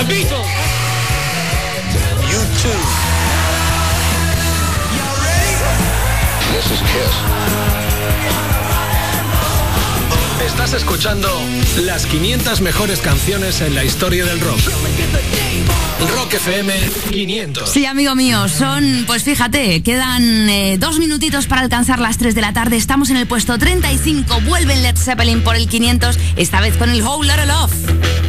The Beatles. You too. This is Kiss. Estás escuchando las 500 mejores canciones en la historia del rock. Rock FM 500. Sí, amigo mío, son, pues fíjate, quedan eh, dos minutitos para alcanzar las 3 de la tarde. Estamos en el puesto 35. Vuelven Led Zeppelin por el 500, esta vez con el Whole Lotta Love.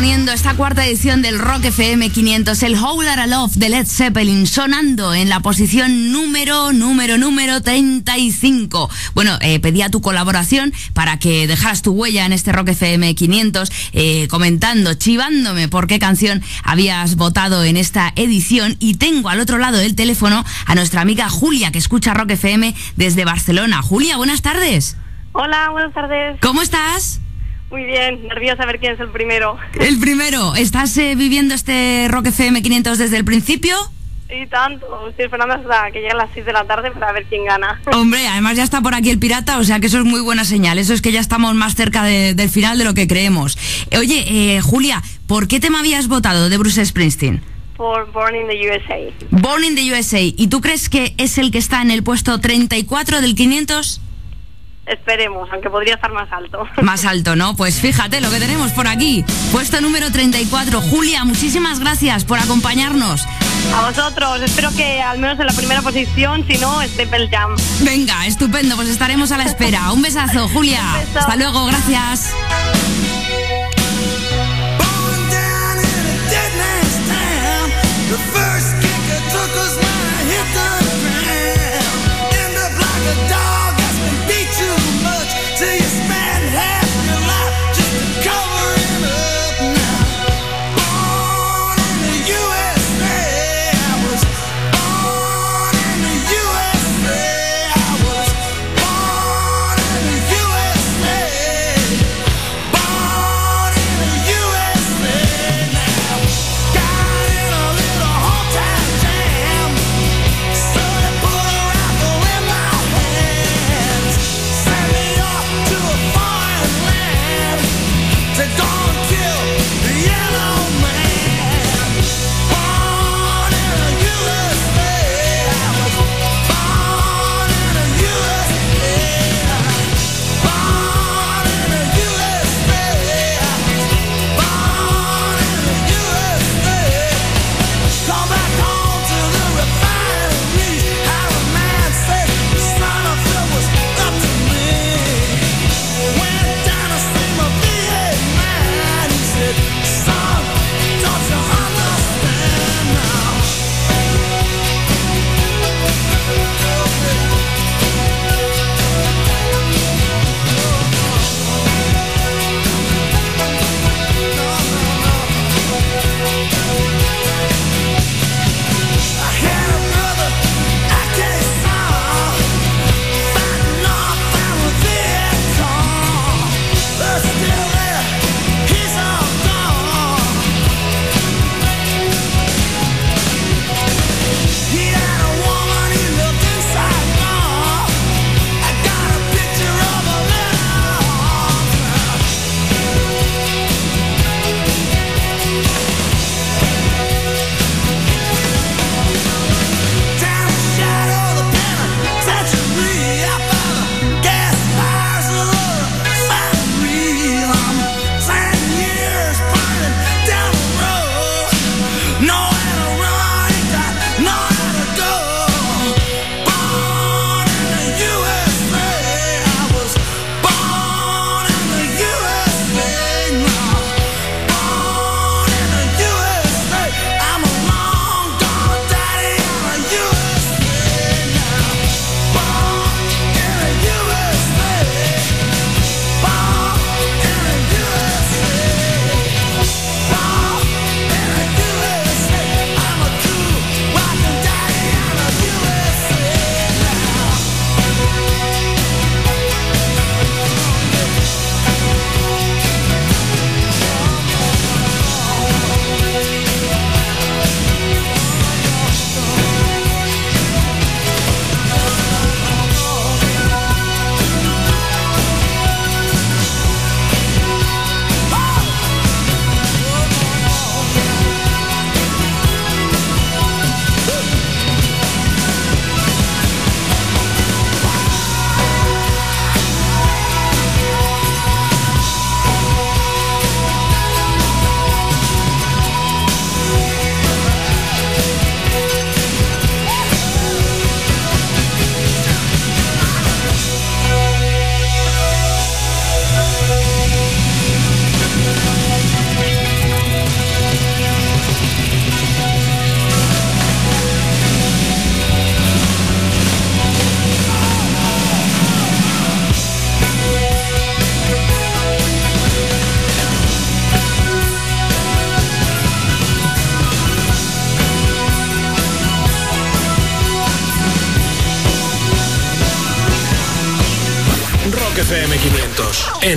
Poniendo esta cuarta edición del Rock FM 500, el Howler a Love de Led Zeppelin, sonando en la posición número, número, número 35. Bueno, eh, pedía tu colaboración para que dejaras tu huella en este Rock FM 500, eh, comentando, chivándome por qué canción habías votado en esta edición. Y tengo al otro lado del teléfono a nuestra amiga Julia, que escucha Rock FM desde Barcelona. Julia, buenas tardes. Hola, buenas tardes. ¿Cómo estás? Muy bien, nerviosa a ver quién es el primero. El primero, ¿estás eh, viviendo este Rock FM 500 desde el principio? Y tanto, estoy esperando hasta que lleguen las 6 de la tarde para ver quién gana. Hombre, además ya está por aquí el pirata, o sea que eso es muy buena señal. Eso es que ya estamos más cerca del final de lo que creemos. Eh, oye, eh, Julia, ¿por qué tema habías votado de Bruce Springsteen? Por Born in the USA. Born in the USA. ¿Y tú crees que es el que está en el puesto 34 del 500? Esperemos, aunque podría estar más alto. Más alto, ¿no? Pues fíjate lo que tenemos por aquí. Puesto número 34. Julia, muchísimas gracias por acompañarnos. A vosotros, espero que al menos en la primera posición, si no, esté jam. Venga, estupendo, pues estaremos a la espera. Un besazo, Julia. Hasta luego, gracias.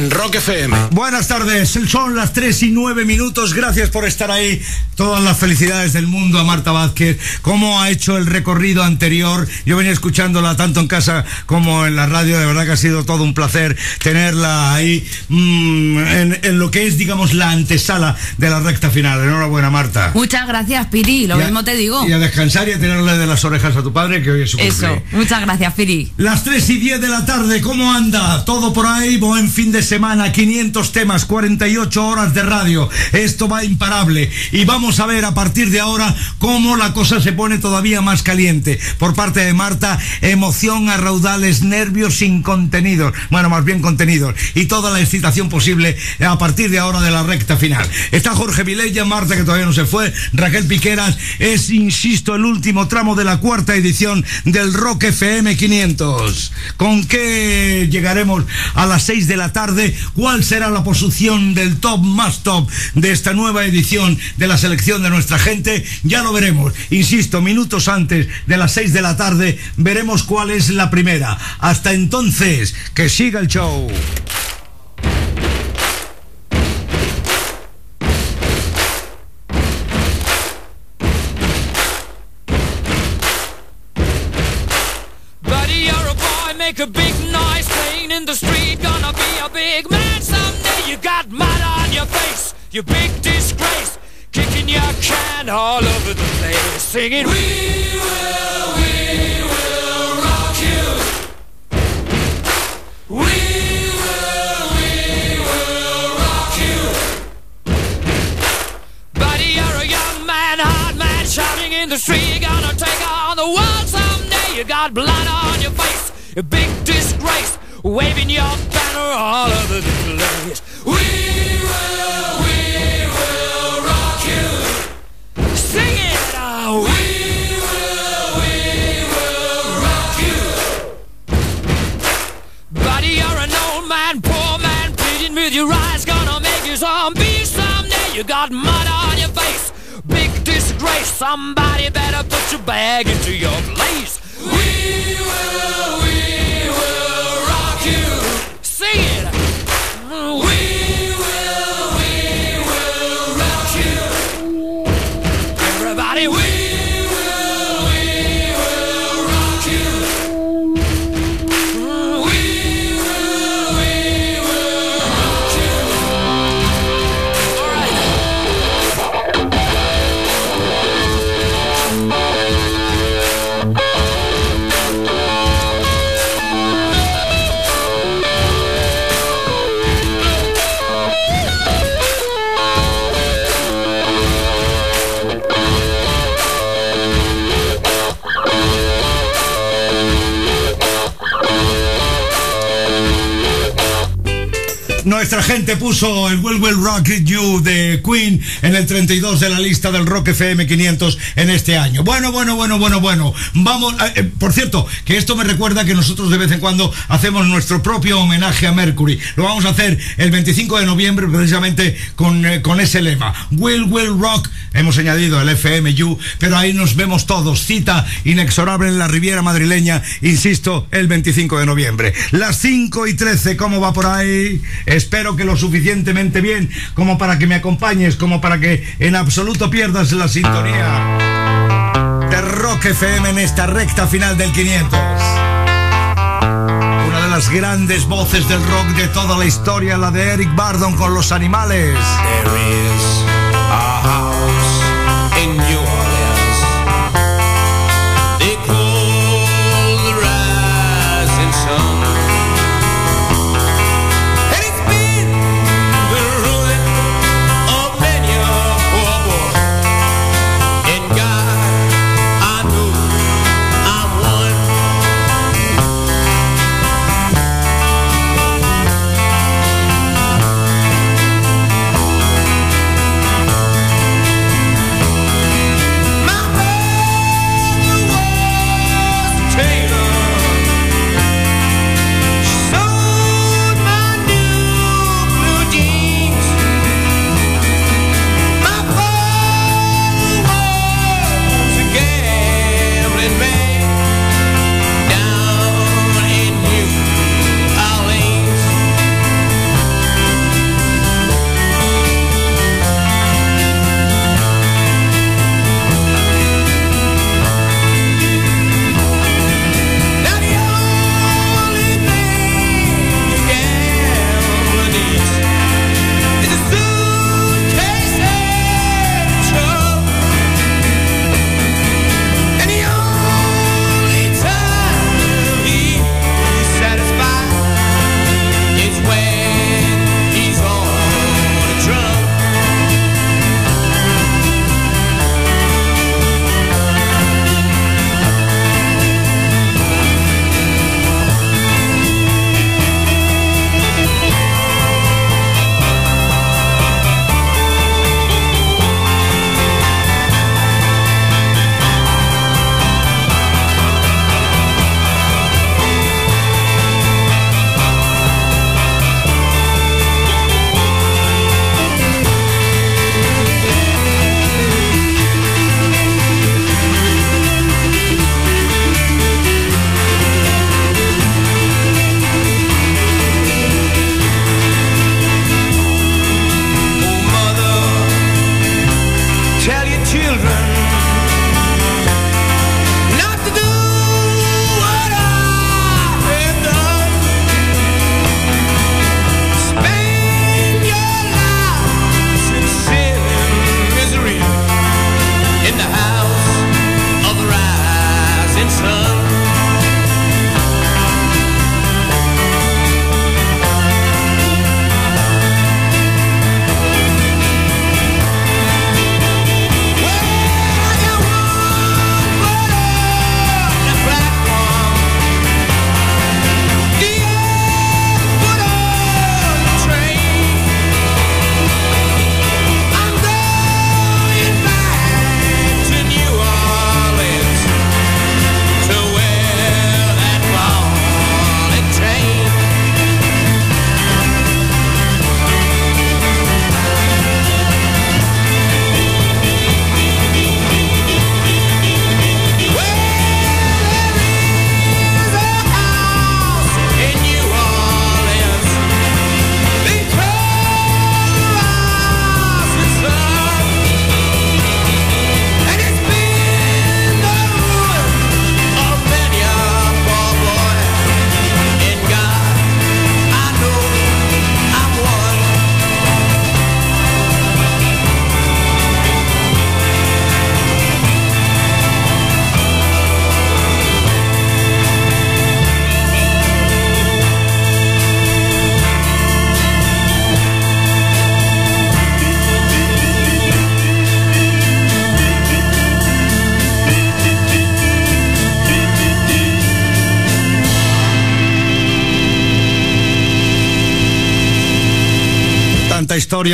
En Rock FM. Buenas tardes, son las 3 y 9 minutos. Gracias por estar ahí. Todas las felicidades del mundo a Marta Vázquez. Cómo ha hecho el recorrido anterior. Yo venía escuchándola tanto en casa como en la radio. De verdad que ha sido todo un placer tenerla ahí mmm, en, en, lo que es, digamos, la antesala de la recta final. Enhorabuena, Marta. Muchas gracias, Piri. Lo mismo te digo. Y a descansar y a tenerle de las orejas a tu padre, que hoy es su Eso. Muchas gracias, Piri. Las 3 y 10 de la tarde, ¿cómo anda? Todo por ahí, buen fin de semana, 500 temas, 48 horas de radio. Esto va imparable. Y vamos a ver a partir de ahora cómo la cosa se pone todavía más caliente. Por parte de Marta, emoción a raudales, nervios sin contenidos. Bueno, más bien contenidos. Y toda la excitación posible a partir de ahora de la recta final. Está Jorge Vilella, Marta que todavía no se fue, Raquel Piqueras. Es, insisto, el último tramo de la cuarta edición del Rock FM 500. ¿Con qué llegaremos a las 6 de la tarde? ¿Cuál será la posición del top más top de esta nueva edición de la selección de nuestra gente? Ya lo veremos. Insisto, minutos antes de las 6 de la tarde veremos cuál es la primera. Hasta entonces, que siga el show. You big disgrace. Kicking your can all over the place, singing, We will, we will rock you. We will, we will rock you. Buddy, you're a young man, hard man, shouting in the street. Gonna take on the world someday. You got blood on your face a big disgrace, waving your banner all over the place. We will, with your eyes, gonna make you zombie someday. You got mud on your face, big disgrace. Somebody better put your bag into your place. We will, we will rock you. Sing it. We Nuestra gente puso el Will Will Rock You de Queen en el 32 de la lista del Rock FM 500 en este año. Bueno, bueno, bueno, bueno, bueno. Vamos, eh, eh, por cierto, que esto me recuerda que nosotros de vez en cuando hacemos nuestro propio homenaje a Mercury. Lo vamos a hacer el 25 de noviembre precisamente con, eh, con ese lema. Will Will Rock. Hemos añadido el FMU, pero ahí nos vemos todos. Cita inexorable en la Riviera Madrileña, insisto, el 25 de noviembre. Las 5 y 13, ¿cómo va por ahí? Espero que lo suficientemente bien como para que me acompañes, como para que en absoluto pierdas la sintonía de Rock FM en esta recta final del 500. Una de las grandes voces del rock de toda la historia, la de Eric Bardon con los animales.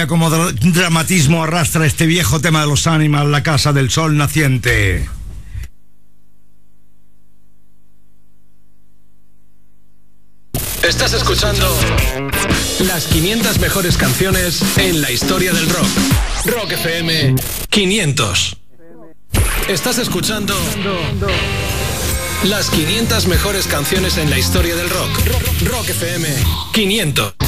Como dra- dramatismo arrastra este viejo tema de los Animals, la casa del sol naciente. Estás escuchando las 500 mejores canciones en la historia del rock. Rock FM 500. Estás escuchando las 500 mejores canciones en la historia del rock. Rock FM 500.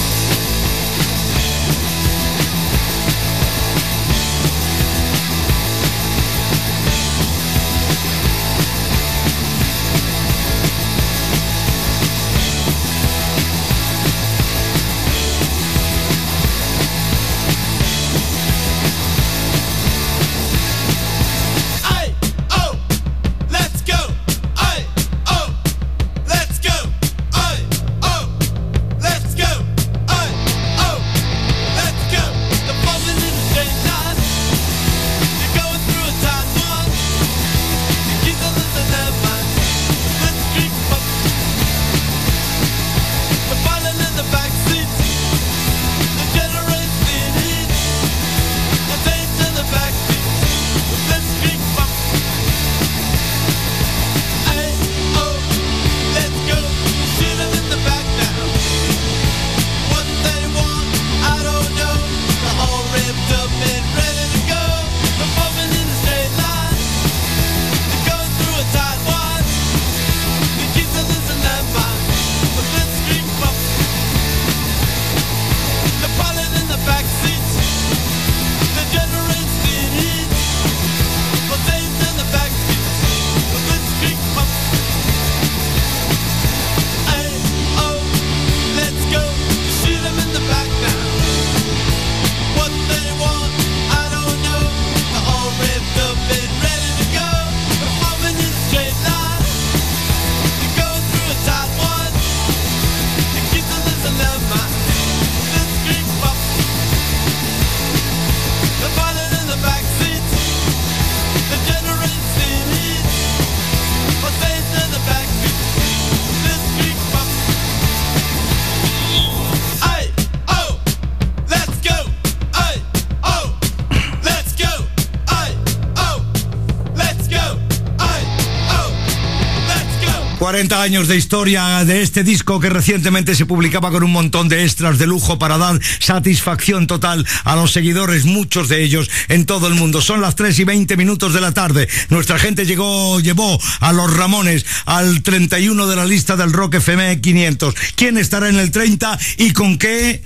años de historia de este disco que recientemente se publicaba con un montón de extras de lujo para dar satisfacción total a los seguidores, muchos de ellos en todo el mundo. Son las 3 y 20 minutos de la tarde. Nuestra gente llegó, llevó a los Ramones al 31 de la lista del Rock FM 500. ¿Quién estará en el 30 y con qué?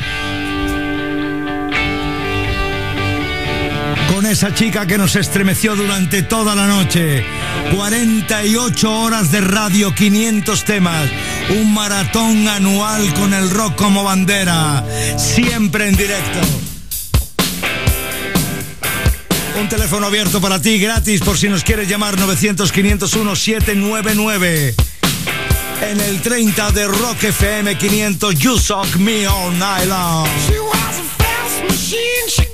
Con esa chica que nos estremeció durante toda la noche. 48 horas de radio, 500 temas, un maratón anual con el rock como bandera, siempre en directo. Un teléfono abierto para ti, gratis, por si nos quieres llamar 900-501-799. En el 30 de Rock FM 500, You Suck Me All Night Long. She was a fast machine. She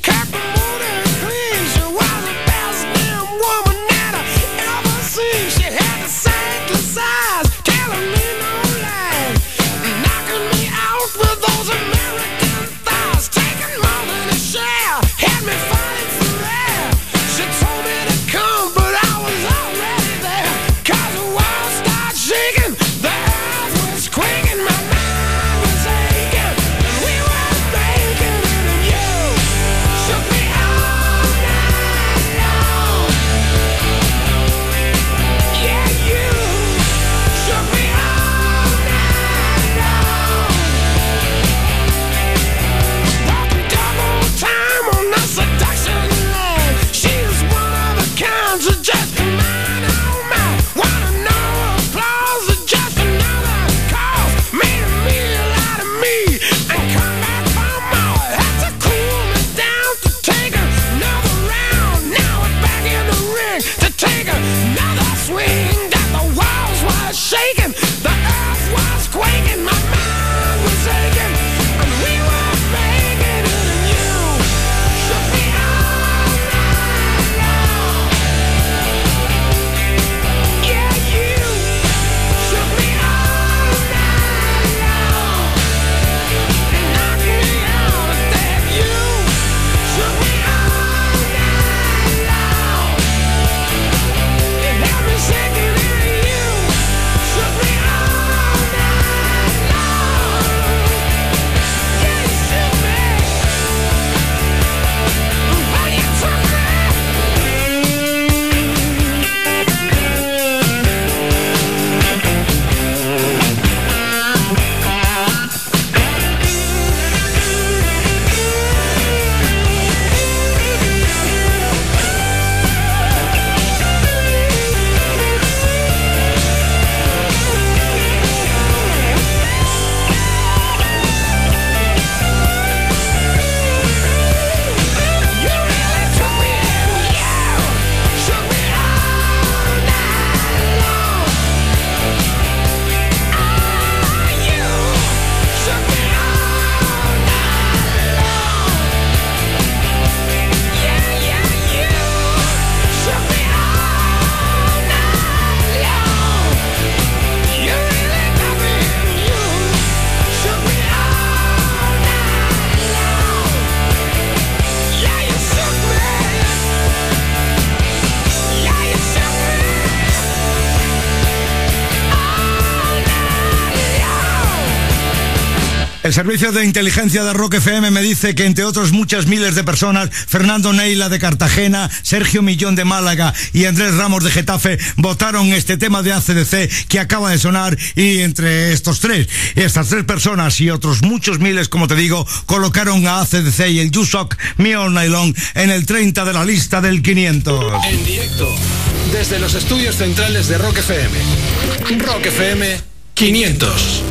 El servicio de inteligencia de Rock FM me dice que entre otros muchas miles de personas, Fernando Neila de Cartagena, Sergio Millón de Málaga y Andrés Ramos de Getafe votaron este tema de ACDC que acaba de sonar y entre estos tres, estas tres personas y otros muchos miles, como te digo, colocaron a ACDC y el All Night Long en el 30 de la lista del 500. En directo, desde los estudios centrales de Rock FM. Rock FM 500.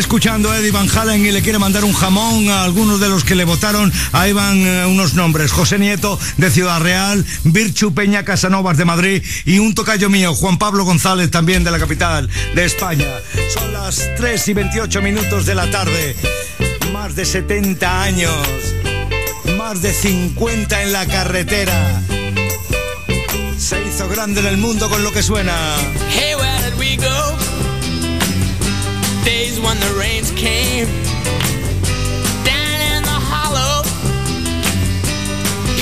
Escuchando Eddie Van Halen y le quiere mandar un jamón a algunos de los que le votaron, ahí van eh, unos nombres. José Nieto de Ciudad Real, Virchu Peña Casanovas de Madrid y un tocayo mío, Juan Pablo González también de la capital de España. Son las 3 y 28 minutos de la tarde. Más de 70 años. Más de 50 en la carretera. Se hizo grande en el mundo con lo que suena. Hey, when the rains came. Down in the hollow,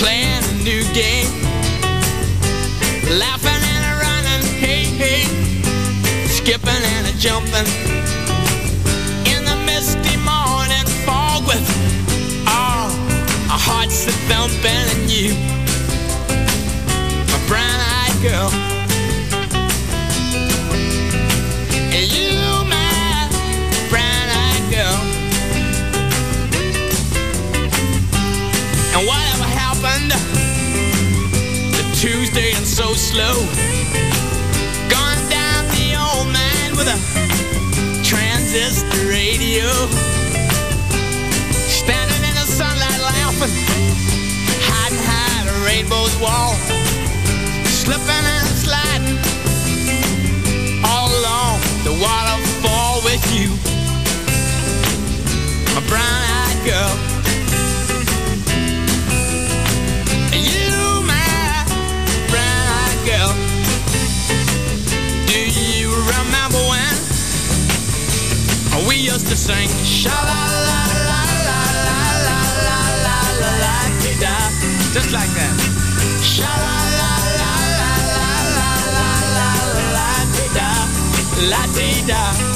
playing a new game, laughing and a running, hey, hey, skipping and a jumping. In the misty morning fog with all our hearts a thumping and you slow. Going down the old man with a transistor radio. Standing in the sunlight laughing, hiding behind a rainbow's wall. Slipping and sliding all along the waterfall with you. My brown eyed girl. To sing sha la la la la la la la la la la da just like that sha la la la la la la la la la dee da la dee da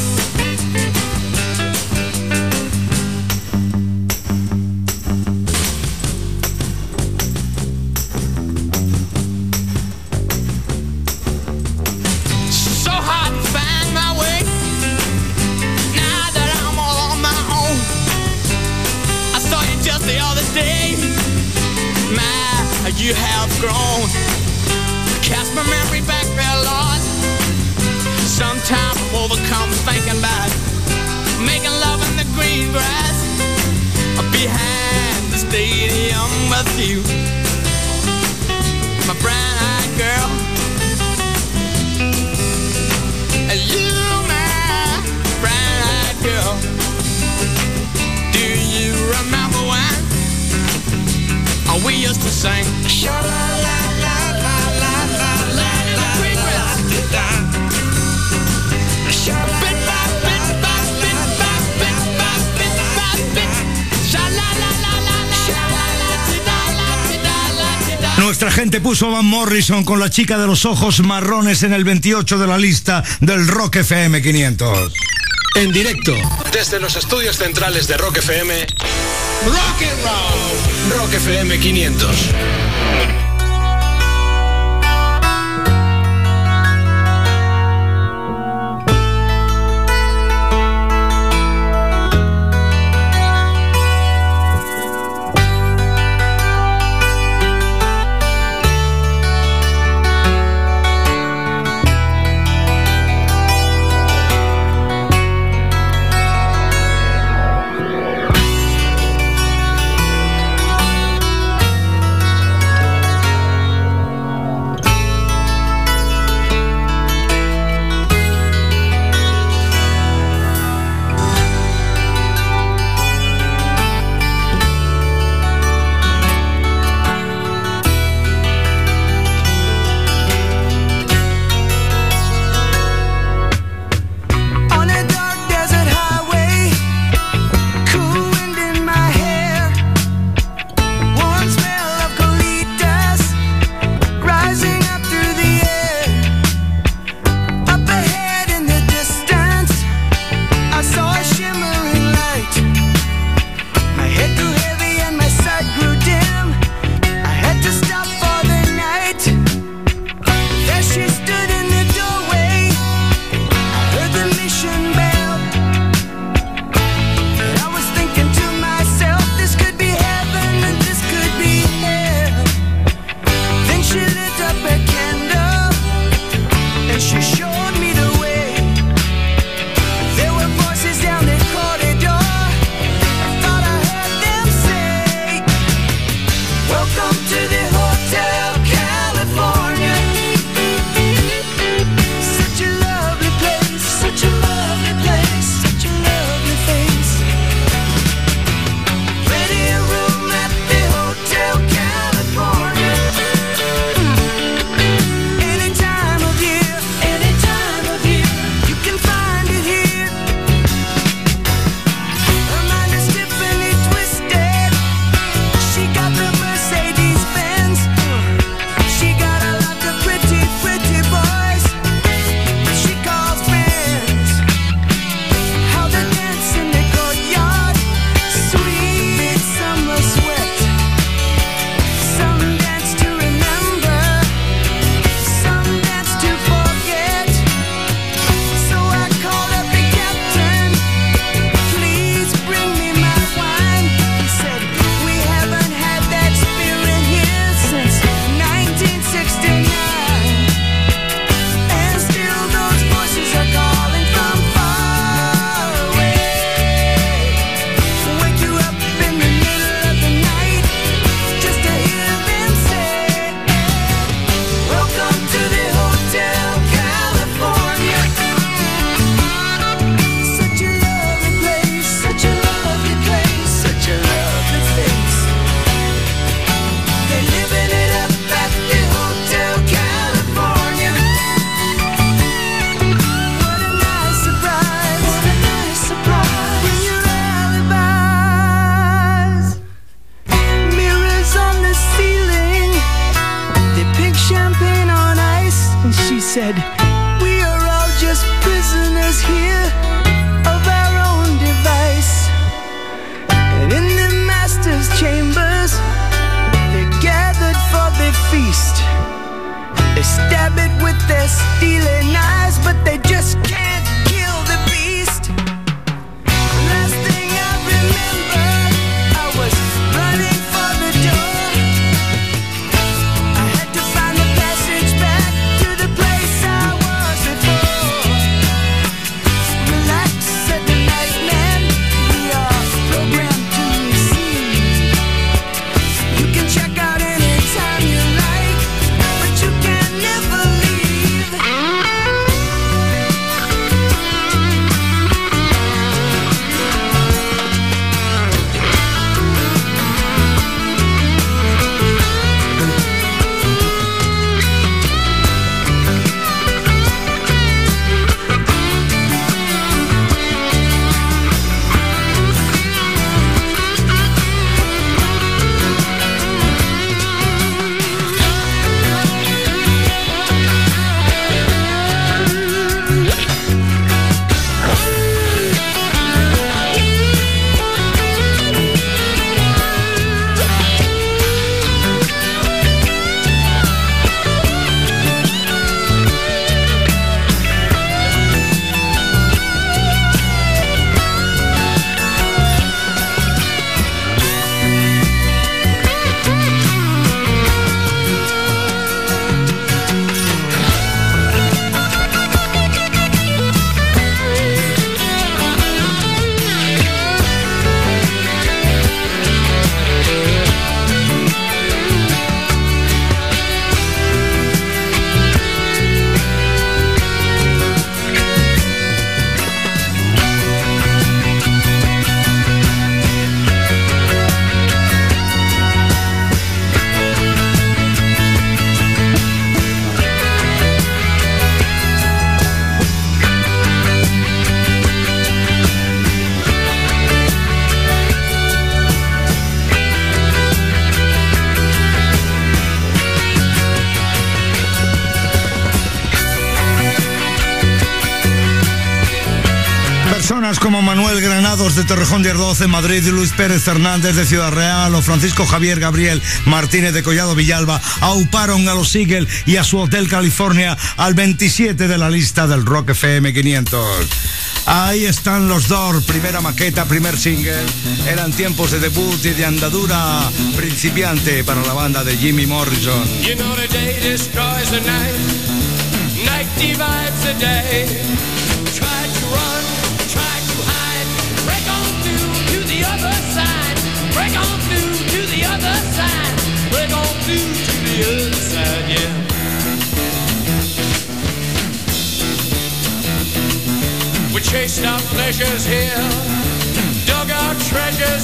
my memory back there, Lord. Sometimes I'm overcome thinking about making love in the green grass behind the stadium with you. My brown-eyed girl. You, my brown-eyed girl. Do you remember when we used to sing? Sha Nuestra gente puso Van Morrison con la chica de los ojos marrones en el 28 de la lista del Rock FM 500. En directo, desde los estudios centrales de Rock FM, Rock and roll. Rock FM 500. Torrejón de Ardoz en Madrid, Luis Pérez Fernández de Ciudad Real o Francisco Javier Gabriel Martínez de Collado Villalba auparon a los Eagle y a su Hotel California al 27 de la lista del Rock FM 500. Ahí están los Doors, primera maqueta, primer single. Eran tiempos de debut y de andadura principiante para la banda de Jimmy Morrison. You know the day destroys the night, night divides the day. Chased our pleasures here, dug our treasures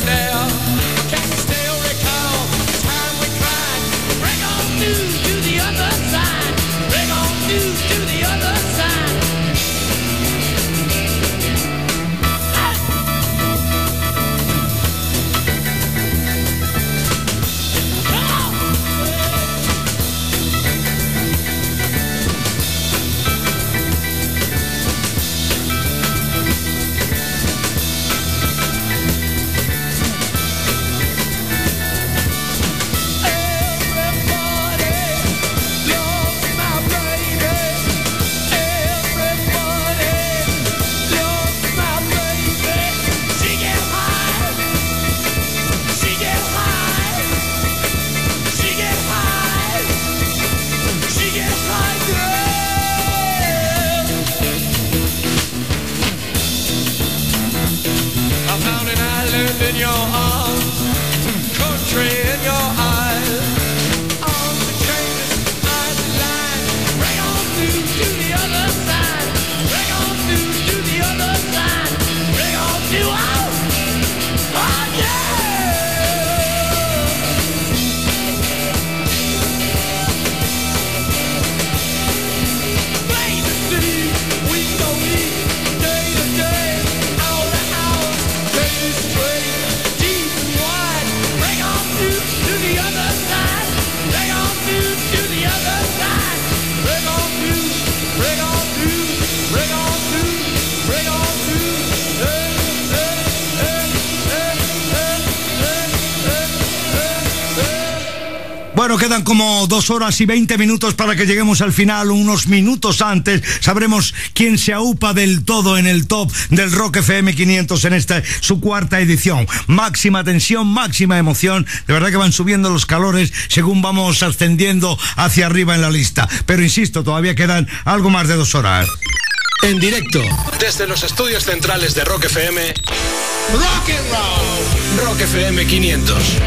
Como dos horas y veinte minutos para que lleguemos al final. Unos minutos antes sabremos quién se aupa del todo en el top del Rock FM 500 en esta su cuarta edición. Máxima tensión, máxima emoción. De verdad que van subiendo los calores según vamos ascendiendo hacia arriba en la lista. Pero insisto, todavía quedan algo más de dos horas. En directo, desde los estudios centrales de Rock FM, Rock and Roll, Rock FM 500.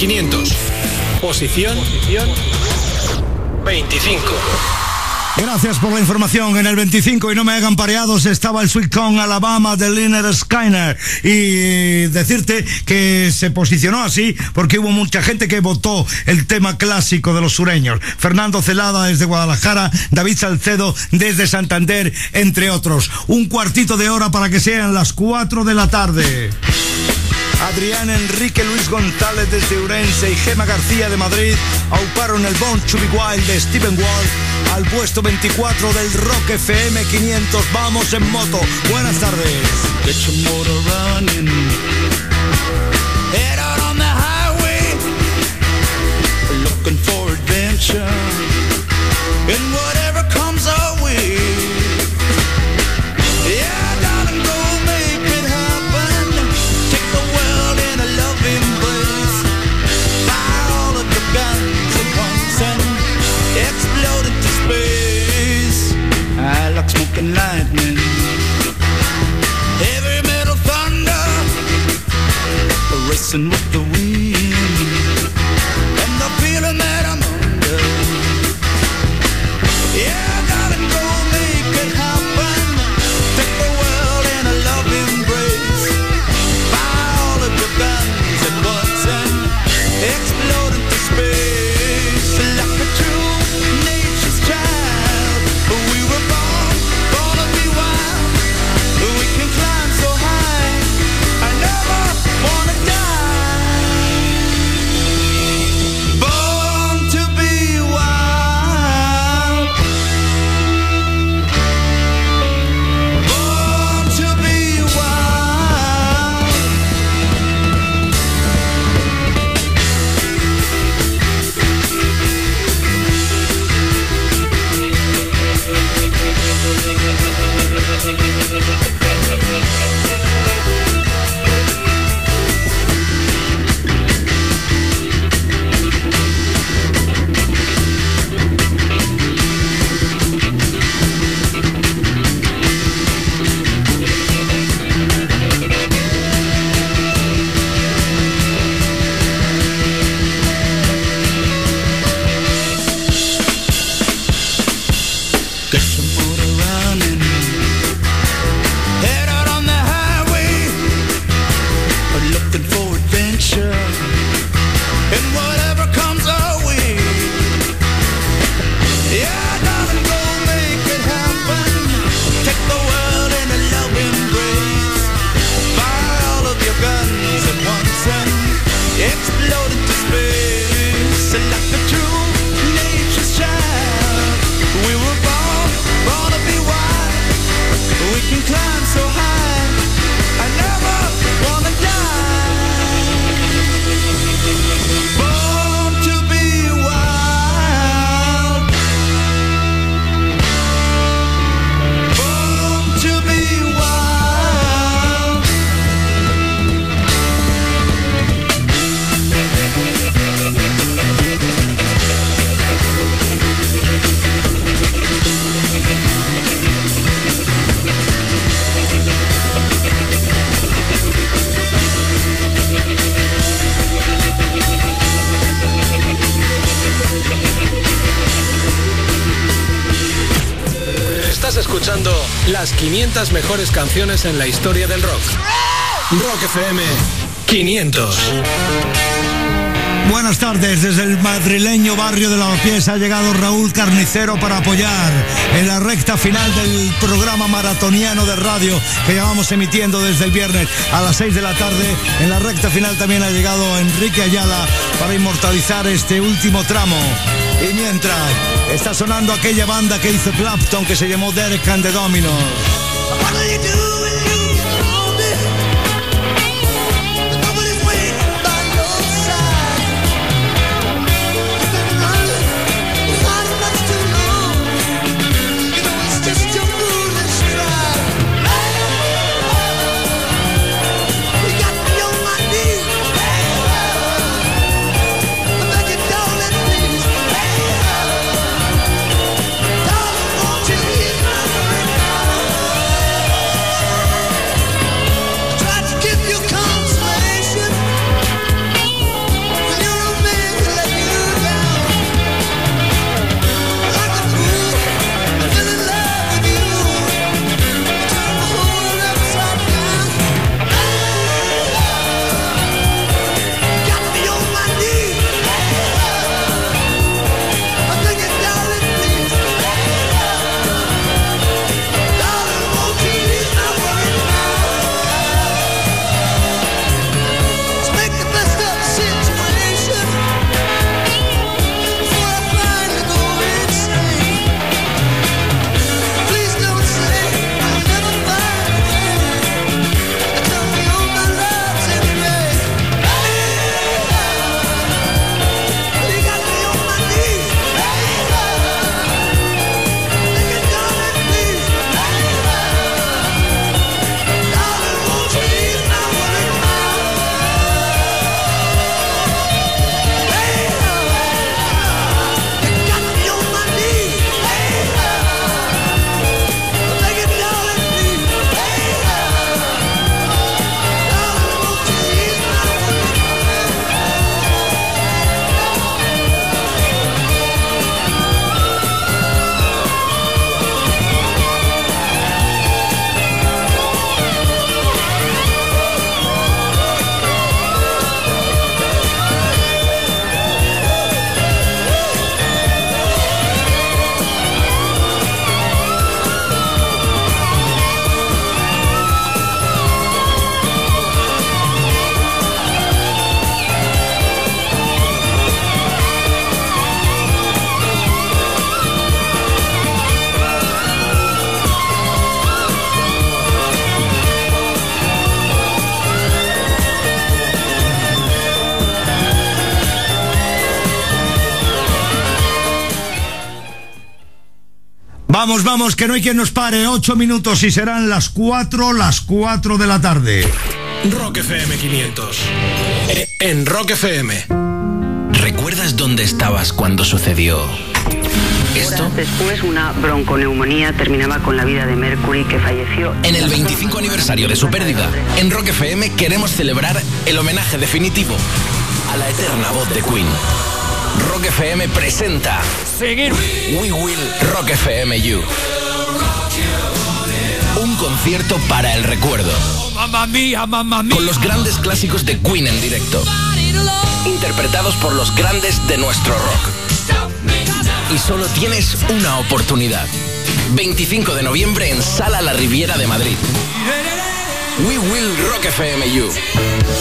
500. Posición, 25. Gracias por la información. En el 25 y no me hagan pareados estaba el Sweet Con Alabama de Liner Skyner. Y decirte que se posicionó así porque hubo mucha gente que votó el tema clásico de los sureños. Fernando Celada desde Guadalajara, David Salcedo desde Santander, entre otros. Un cuartito de hora para que sean las 4 de la tarde. Adrián Enrique Luis González desde Urense y Gema García de Madrid auparon el to be Wild de Stephen Wall al puesto 24 del Rock FM 500. Vamos en moto. Buenas tardes. Looking for adventure. Racing with the wind 500 mejores canciones en la historia del rock. Rock FM 500. Buenas tardes, desde el madrileño barrio de Lavapiés ha llegado Raúl Carnicero para apoyar en la recta final del programa maratoniano de radio que llevamos emitiendo desde el viernes a las 6 de la tarde. En la recta final también ha llegado Enrique Ayala para inmortalizar este último tramo. Y mientras está sonando aquella banda que hizo Clapton que se llamó Derek and the Dominos. What do you do Vamos, que no hay quien nos pare. Ocho minutos y serán las cuatro, las cuatro de la tarde. Rock FM 500. Eh, En Rock FM. ¿Recuerdas dónde estabas cuando sucedió esto? Horas después, una bronconeumonía terminaba con la vida de Mercury, que falleció. En el 25 aniversario de su pérdida, en Rock FM queremos celebrar el homenaje definitivo a la eterna voz de Queen. Rock FM presenta it. We Will Rock FM You. Un concierto para el recuerdo, Mamma mía, mamma mía. con los grandes clásicos de Queen en directo, interpretados por los grandes de nuestro rock. Y solo tienes una oportunidad. 25 de noviembre en Sala La Riviera de Madrid. We Will Rock FM You.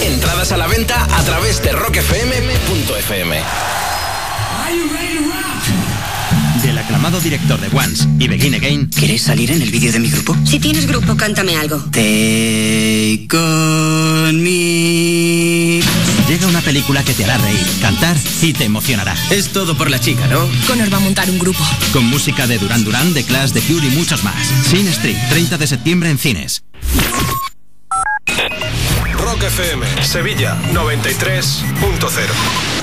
Entradas a la venta a través de rockfm.fm. Del aclamado director de Once y Begin Again. ¿Quieres salir en el vídeo de mi grupo? Si tienes grupo, cántame algo. Take on me. Llega una película que te hará reír, cantar y te emocionará. Es todo por la chica, ¿no? Connor va a montar un grupo. Con música de Duran Duran, The Clash, The Cure y muchos más. Sin Street, 30 de septiembre en cines. Rock FM, Sevilla 93.0.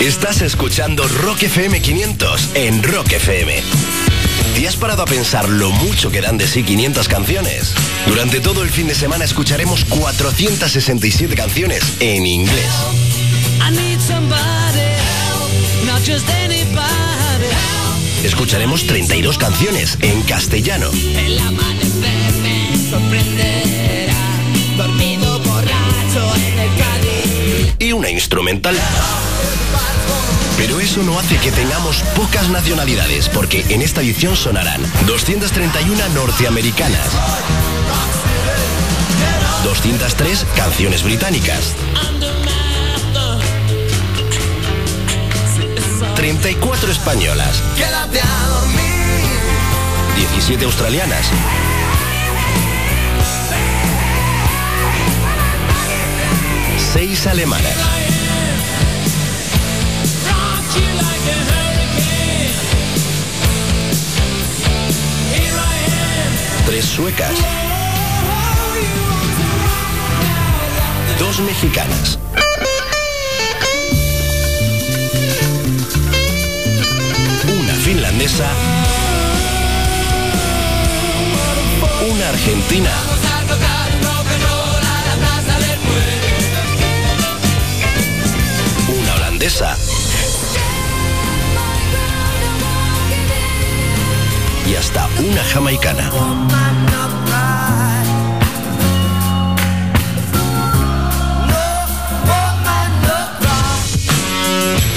Estás escuchando Rock FM 500 en Rock FM. ¿Te has parado a pensar lo mucho que dan de sí 500 canciones? Durante todo el fin de semana escucharemos 467 canciones en inglés. Escucharemos 32 canciones en castellano. Y una instrumental. Pero eso no hace que tengamos pocas nacionalidades, porque en esta edición sonarán 231 norteamericanas, 203 canciones británicas, 34 españolas, 17 australianas, 6 alemanas. Tres suecas. Dos mexicanas. Una finlandesa. Una argentina. Una holandesa. Y hasta una jamaicana.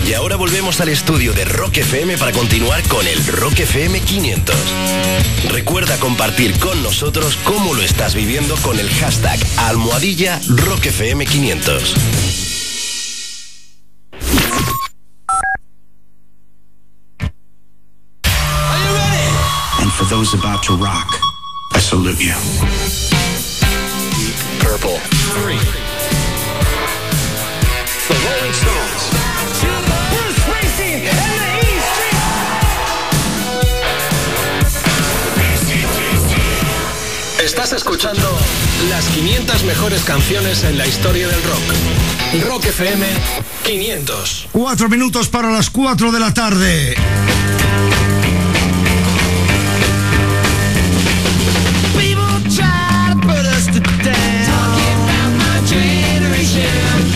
Y ahora volvemos al estudio de Rock FM para continuar con el Rock FM 500. Recuerda compartir con nosotros cómo lo estás viviendo con el hashtag almohadilla Rock FM 500. For those about to rock, I salute you. Purple. Three. The Rolling Stones. Bruce Springsteen and the E Street. Estás escuchando las 500 mejores canciones en la historia del rock. Rock FM 500. Cuatro minutos para las cuatro de la tarde.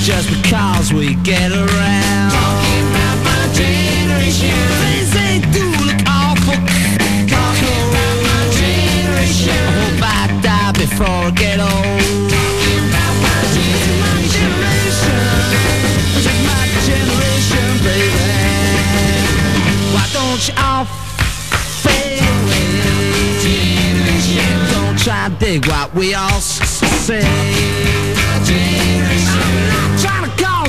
Just because we get around. Talking about my generation. Things they do look awful. Talking about my generation. I hope I die before I get old. My generation. My generation, baby. Why don't you all fade away? Don't try to dig what we all say.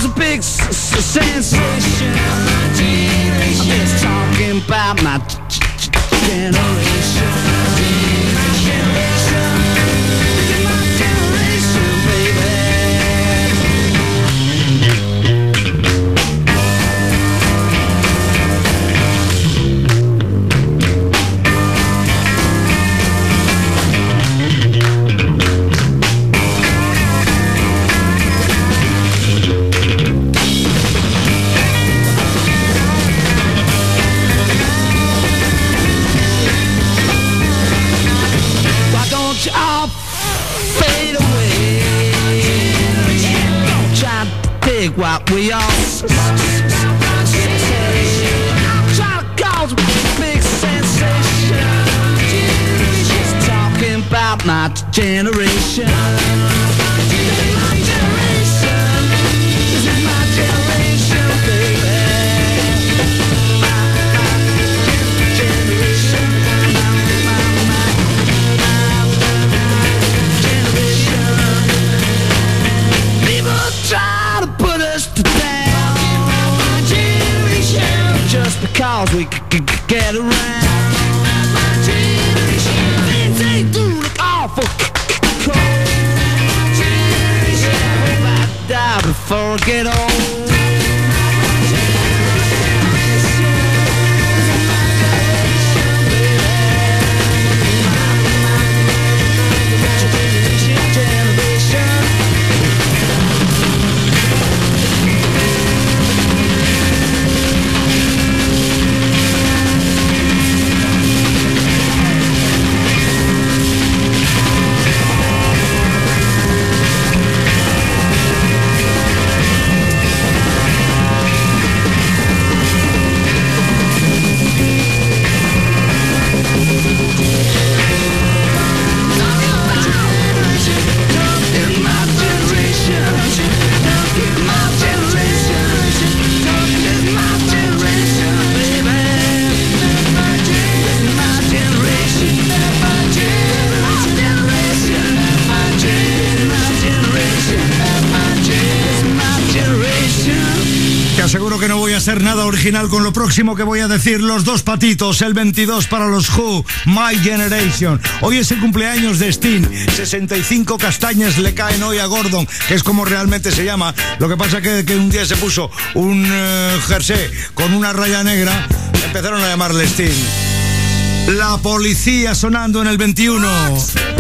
I'm not trying to cause a big s- s- sensation. I'm just talking about my g- g- generation. We all Try to cause a big sensation. Just talking about my generation. Because we c- c- c- get around. My generation. Ain't awful generation. Hope I die before I get old. Hacer nada original con lo próximo que voy a decir. Los dos patitos, el 22 para los Who, My Generation. Hoy es el cumpleaños de Sting. 65 castañas le caen hoy a Gordon, que es como realmente se llama. Lo que pasa que, que un día se puso un eh, jersey con una raya negra. Empezaron a llamarle Sting. La policía sonando en el 21.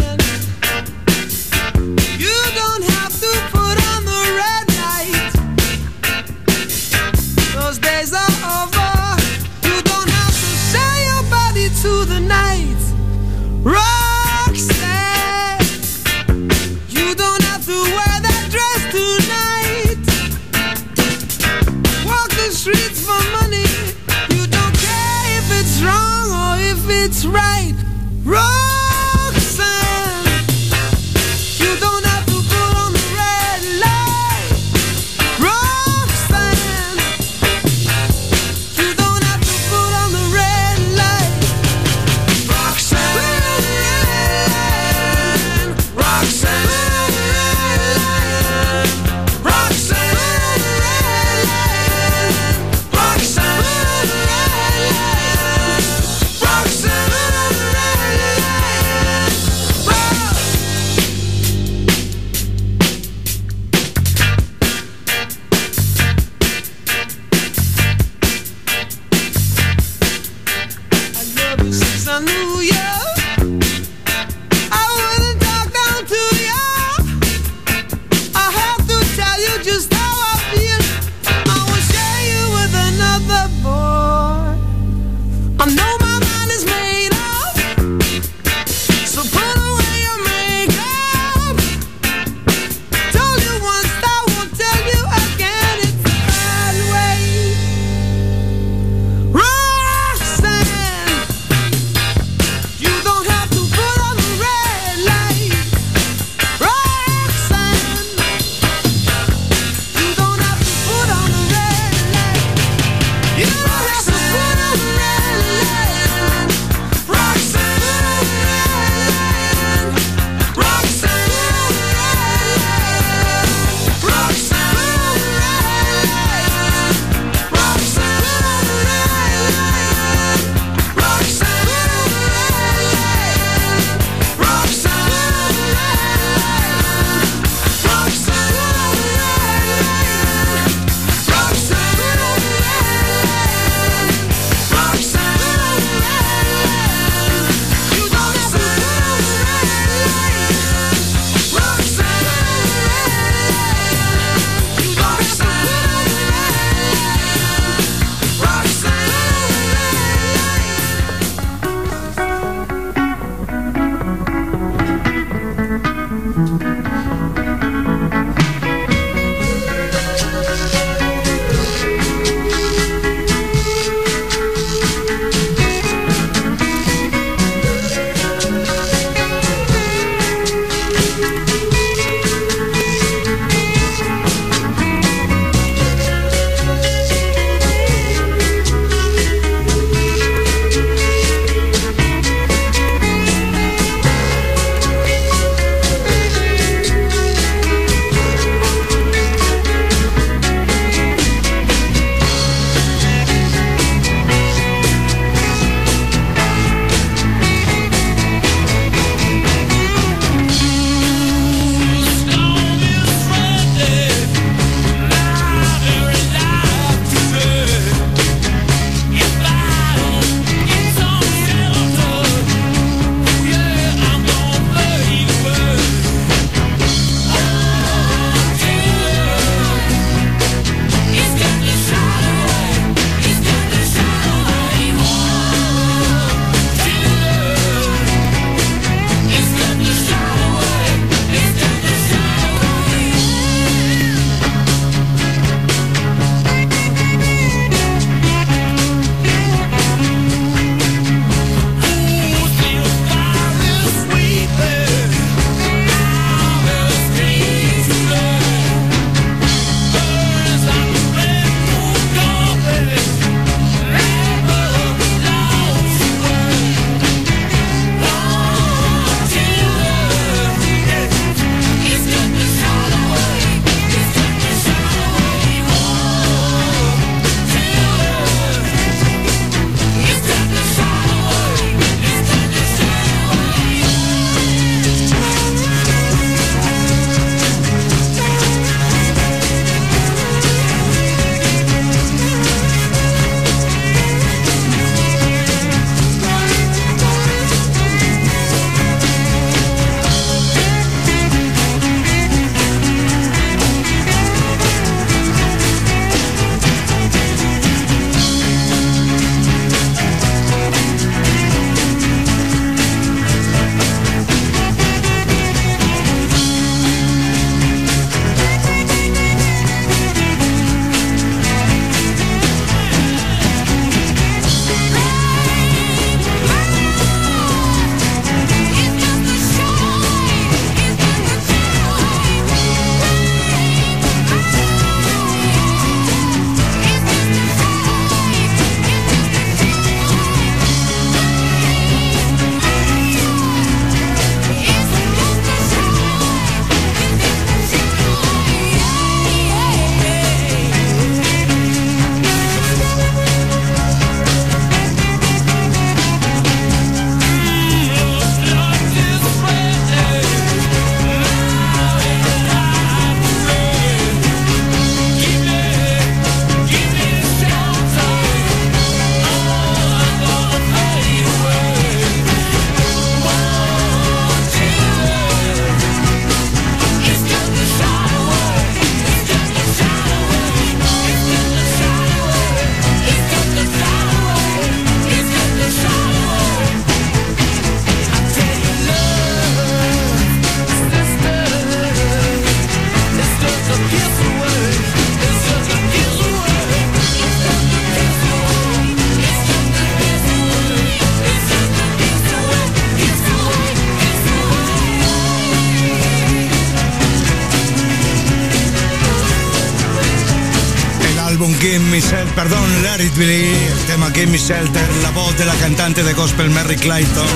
El tema Give Me Shelter, la voz de la cantante de gospel Mary Clayton.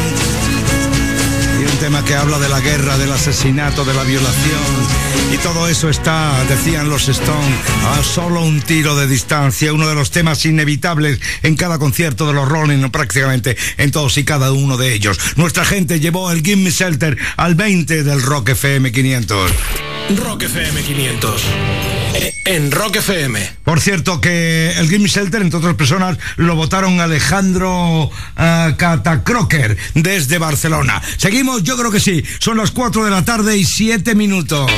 Y un tema que habla de la guerra, del asesinato, de la violación. Y todo eso está, decían los Stones, a solo un tiro de distancia. Uno de los temas inevitables en cada concierto de los Rolling, prácticamente en todos y cada uno de ellos. Nuestra gente llevó el Give Me Shelter al 20 del Rock FM 500. Rock FM 500. En Rock FM. Por cierto, que el Gimme Shelter, entre otras personas, lo votaron Alejandro ah, Catacroker desde Barcelona. Seguimos, yo creo que sí. Son las 4 de la tarde y 7 minutos.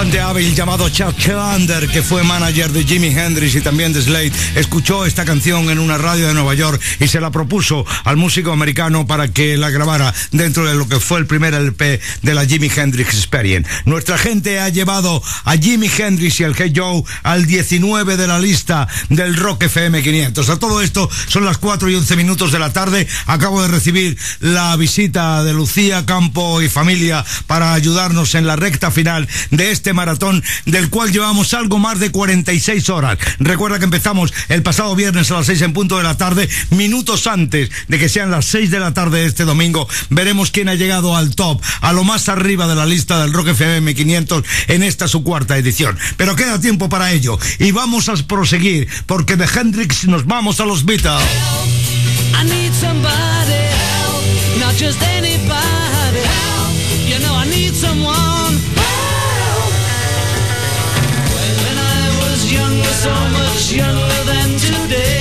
Bastante hábil llamado Chuck Chandler, que fue manager de Jimi Hendrix y también de Slade, escuchó esta canción en una radio de Nueva York y se la propuso al músico americano para que la grabara dentro de lo que fue el primer LP de la Jimi Hendrix Experience. Nuestra gente ha llevado a Jimi Hendrix y al Hey Joe al 19 de la lista del Rock FM 500. A todo esto son las 4 y 11 minutos de la tarde. Acabo de recibir la visita de Lucía Campo y familia para ayudarnos en la recta final de este maratón del cual llevamos algo más de 46 horas. Recuerda que empezamos el pasado viernes a las 6 en punto de la tarde, minutos antes de que sean las 6 de la tarde de este domingo. Veremos quién ha llegado al top, a lo más arriba de la lista del Rock FM 500 en esta su cuarta edición. Pero queda tiempo para ello y vamos a proseguir porque de Hendrix nos vamos a los Beatles. I need somebody not just anybody. You know I need someone so much younger than today,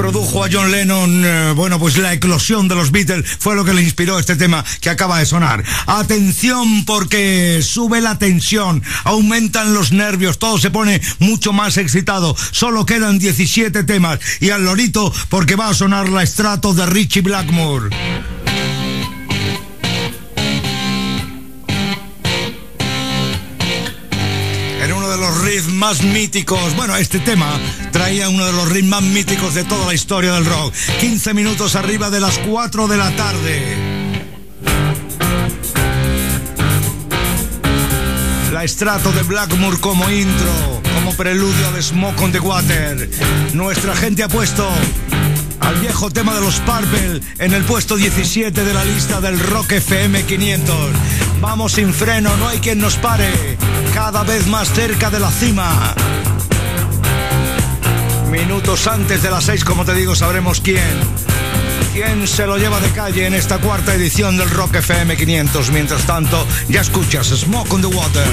produjo a John Lennon, eh, bueno, pues la eclosión de los Beatles fue lo que le inspiró este tema que acaba de sonar. Atención porque sube la tensión, aumentan los nervios, todo se pone mucho más excitado. Solo quedan 17 temas y al lorito porque va a sonar la estrato de Richie Blackmore. Más míticos, bueno, este tema traía uno de los riffs más míticos de toda la historia del rock. 15 minutos arriba de las 4 de la tarde. La estrato de Blackmore como intro, como preludio de Smoke on the Water. Nuestra gente ha puesto al viejo tema de los Purple en el puesto 17 de la lista del Rock FM 500. Vamos sin freno, no hay quien nos pare. Cada vez más cerca de la cima. Minutos antes de las 6, como te digo, sabremos quién. ¿Quién se lo lleva de calle en esta cuarta edición del Rock FM 500? Mientras tanto, ya escuchas Smoke on the Water.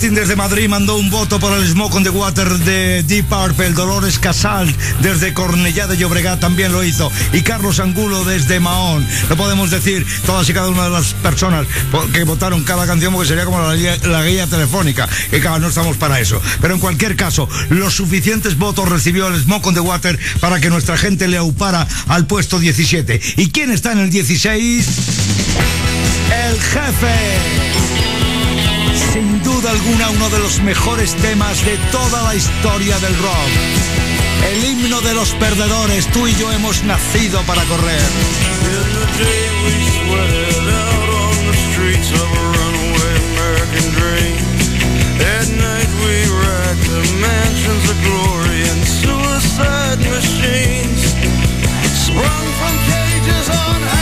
Martín desde Madrid mandó un voto por el Smoke on the Water de Deep Purple. Dolores Casal desde Cornellá de Llobregat también lo hizo. Y Carlos Angulo desde Mahón. No podemos decir todas y cada una de las personas que votaron cada canción porque sería como la guía, la guía telefónica. Y claro, no estamos para eso. Pero en cualquier caso, los suficientes votos recibió el Smoke on the Water para que nuestra gente le aupara al puesto 17. ¿Y quién está en el 16? El jefe. Sin duda alguna uno de los mejores temas de toda la historia del rock. El himno de los perdedores, tú y yo hemos nacido para correr. on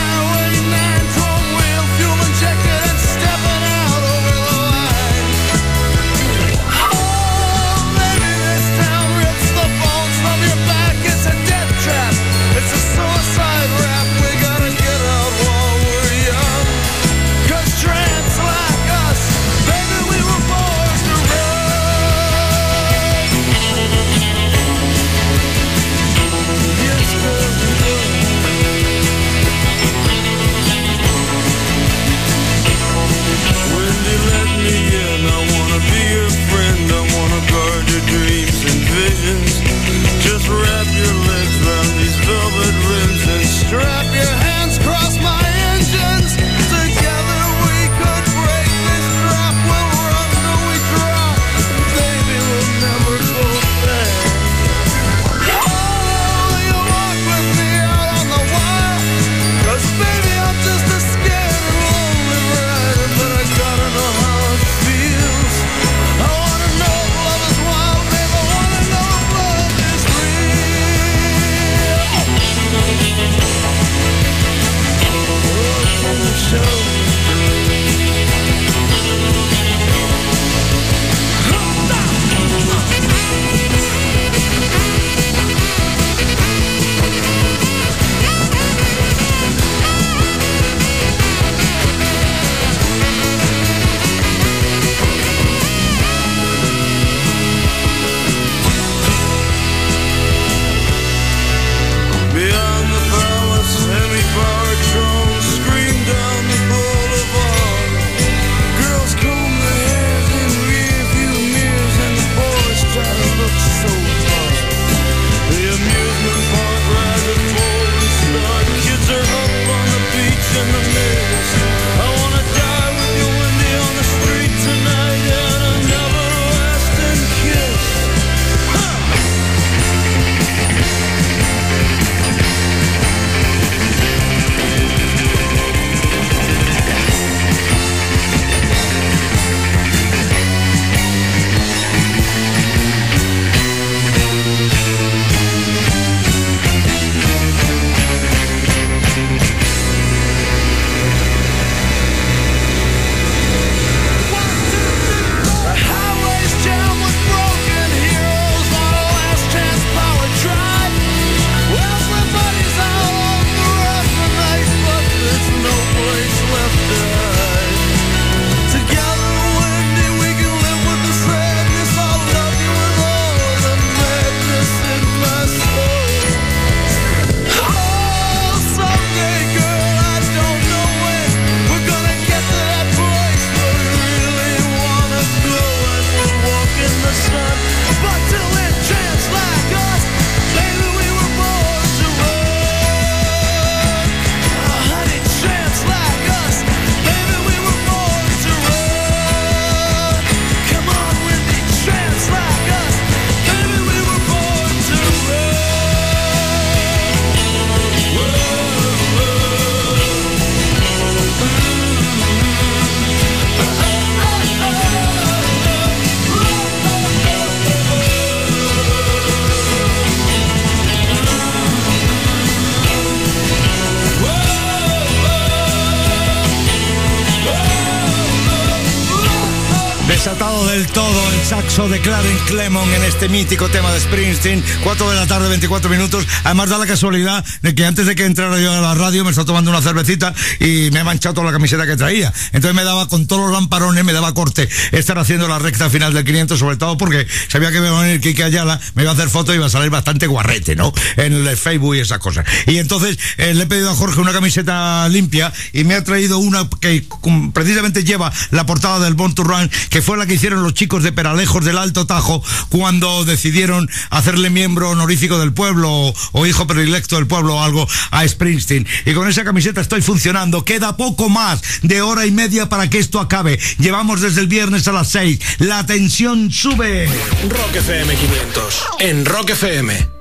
este mítico tema de Springsteen. 4 de la tarde, 24 minutos. Además, da la casualidad de que antes de que entrara yo a la radio me estaba tomando una cervecita y me he manchado toda la camiseta que traía. Entonces me daba con todos los lamparones, me daba corte estar haciendo la recta final del 500, sobre todo porque sabía que me iba a venir Kike Ayala, me iba a hacer foto y iba a salir bastante guarrete, ¿no? En el Facebook y esas cosas. Y entonces eh, le he pedido a Jorge una camiseta limpia y me ha traído una que precisamente lleva la portada del Born to Run, que fue la que hicieron los chicos de Peralejos del Alto Tajo cuando decidieron hacerle miembro honorífico del pueblo o, hijo predilecto del pueblo o algo a Springsteen. Y con esa camiseta estoy funcionando. Queda poco más de hora y media para que esto acabe. Llevamos desde el viernes a las 6. La tensión sube. Rock FM 500. En Rock FM.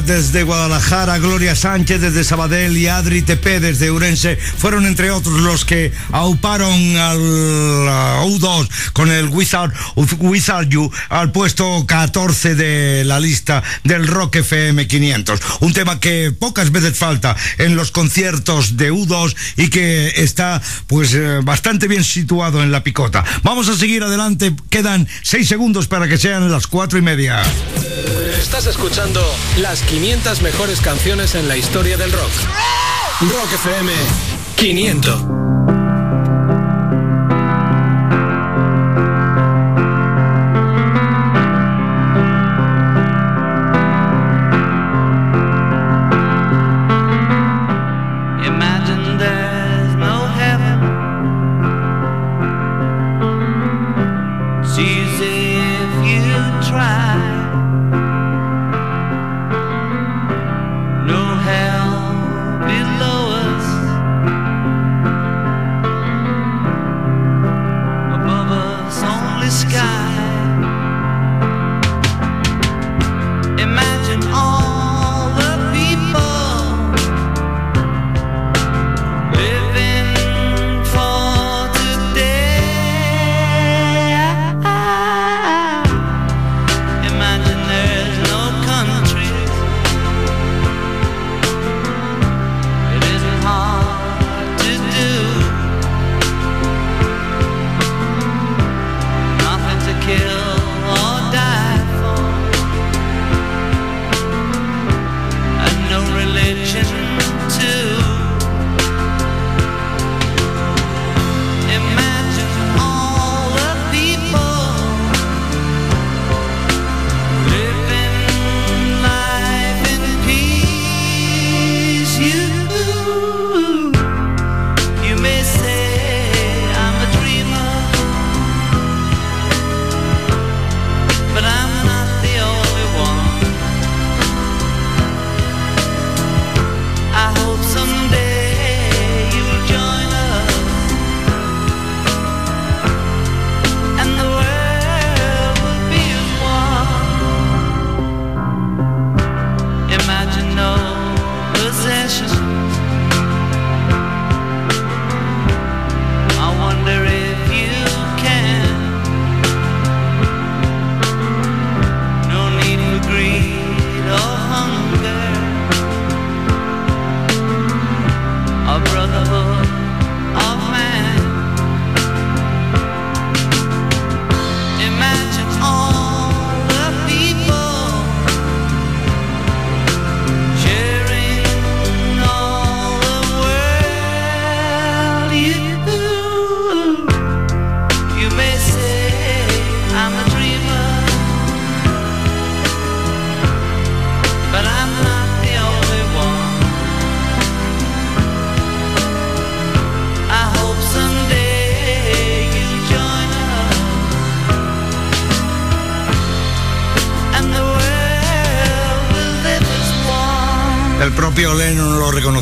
Desde Guadalajara, Gloria Sánchez desde Sabadell y Adri Tepe desde Urense fueron entre otros los que auparon al uh, U2 con el Wizard, Wizard You al puesto 14 de la lista del Rock FM 500. Un tema que pocas veces falta en los conciertos de U2 y que está pues eh, bastante bien situado en la picota. Vamos a seguir adelante, quedan 6 segundos para que sean las cuatro y media. Estás escuchando las 500 mejores canciones en la historia del rock. Rock FM 500. Imagine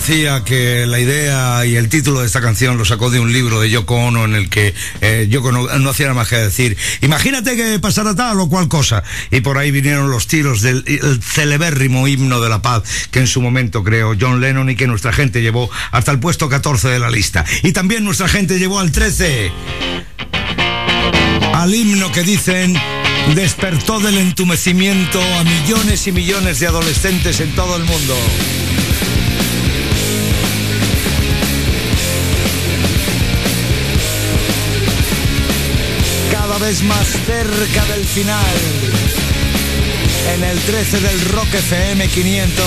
Reconocía que la idea y el título de esta canción lo sacó de un libro de Yoko Ono en el que eh, Yoko no, no hacía nada más que decir, imagínate que pasara tal o cual cosa. Y por ahí vinieron los tiros del el celebérrimo himno de la paz que en su momento creó John Lennon y que nuestra gente llevó hasta el puesto 14 de la lista. Y también nuestra gente llevó al 13 al himno que dicen despertó del entumecimiento a millones y millones de adolescentes en todo el mundo. Vez más cerca del final. En el 13 del Rock FM 500.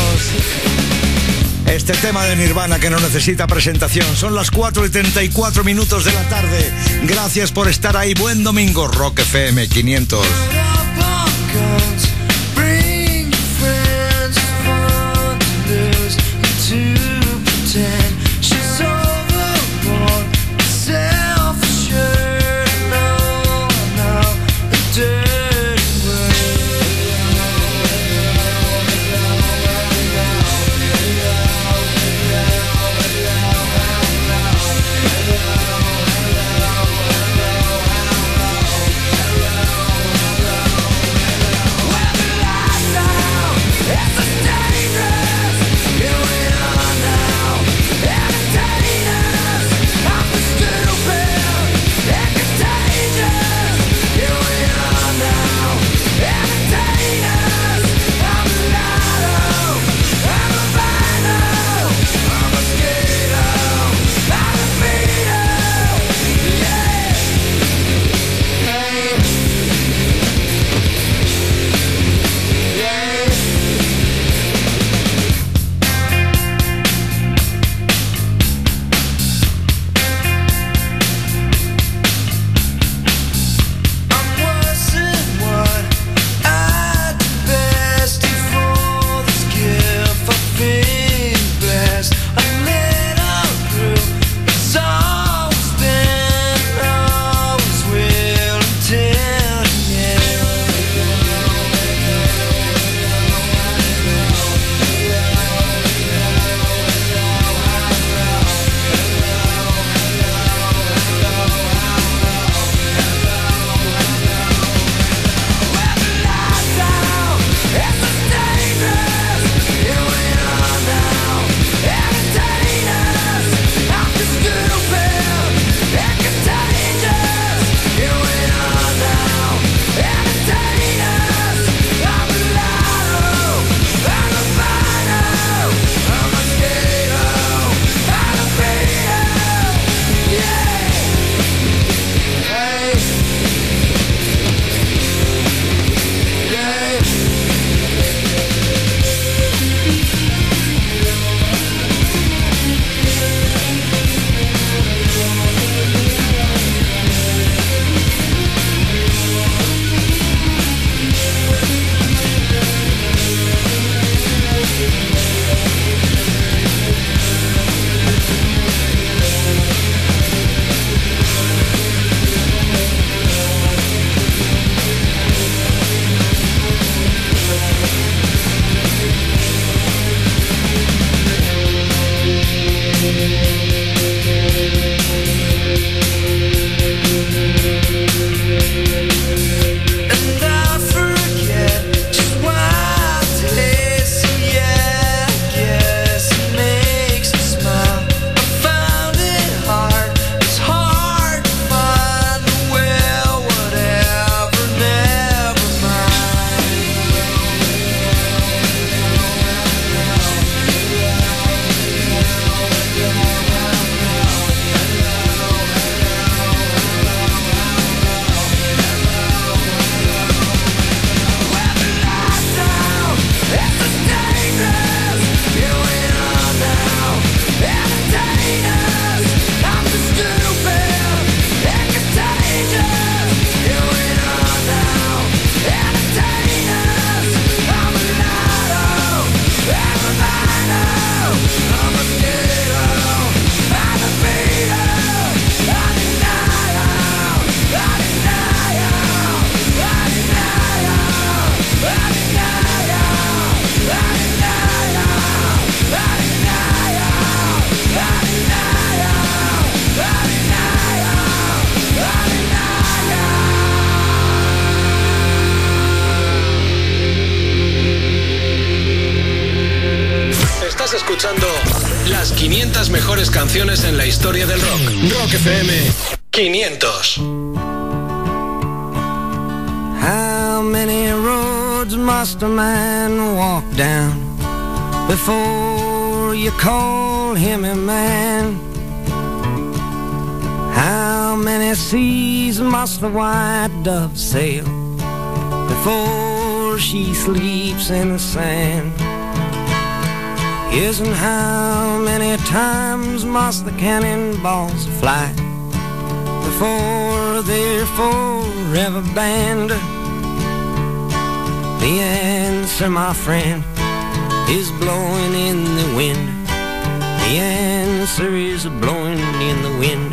Este tema de Nirvana que no necesita presentación. Son las 4 y 34 minutos de la tarde. Gracias por estar ahí. Buen domingo, Rock FM 500. Times must the cannonballs fly before they're forever banned? The answer, my friend, is blowing in the wind. The answer is blowing in the wind.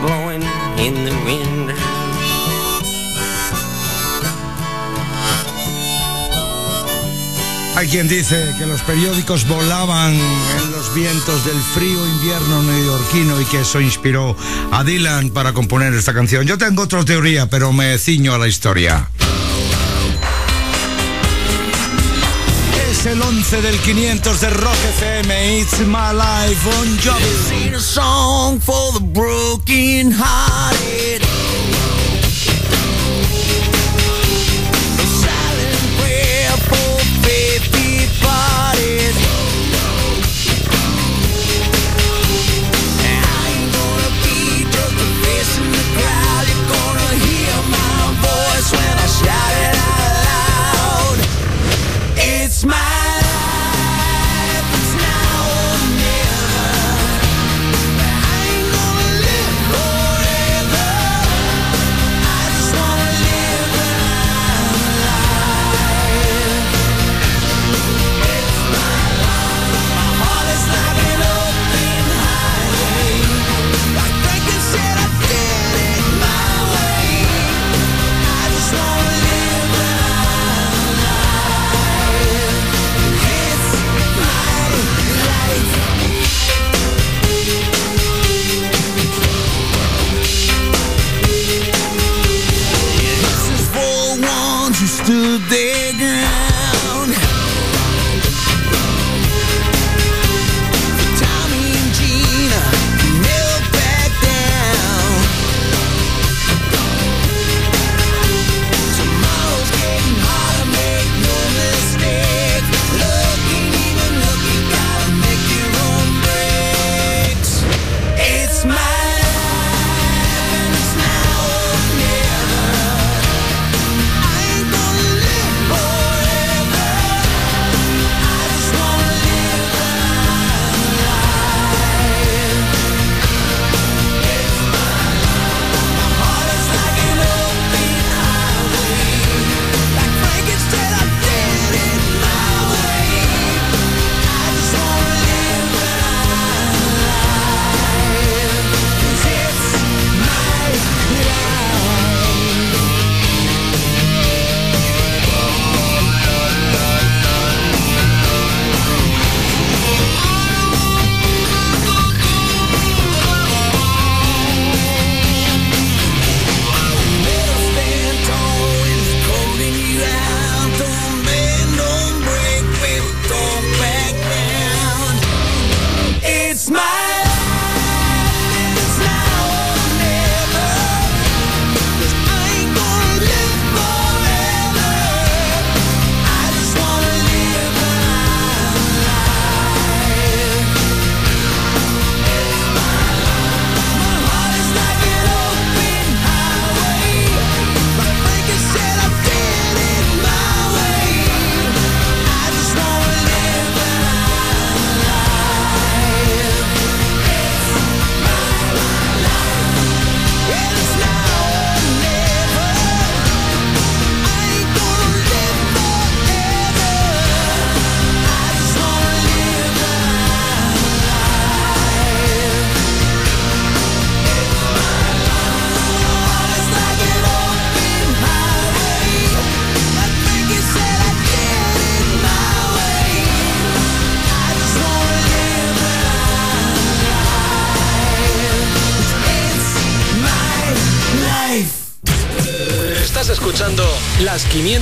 blowing in the wind. Hay quien dice que los periódicos volaban en los vientos del frío invierno neoyorquino y que eso inspiró a Dylan para componer esta canción. Yo tengo otra teoría, pero me ciño a la historia. El 11 del 500 de Rock FM, It's My Life on Job. Song for the broken hearted.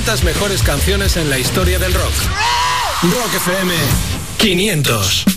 500 mejores canciones en la historia del rock. Rock FM 500.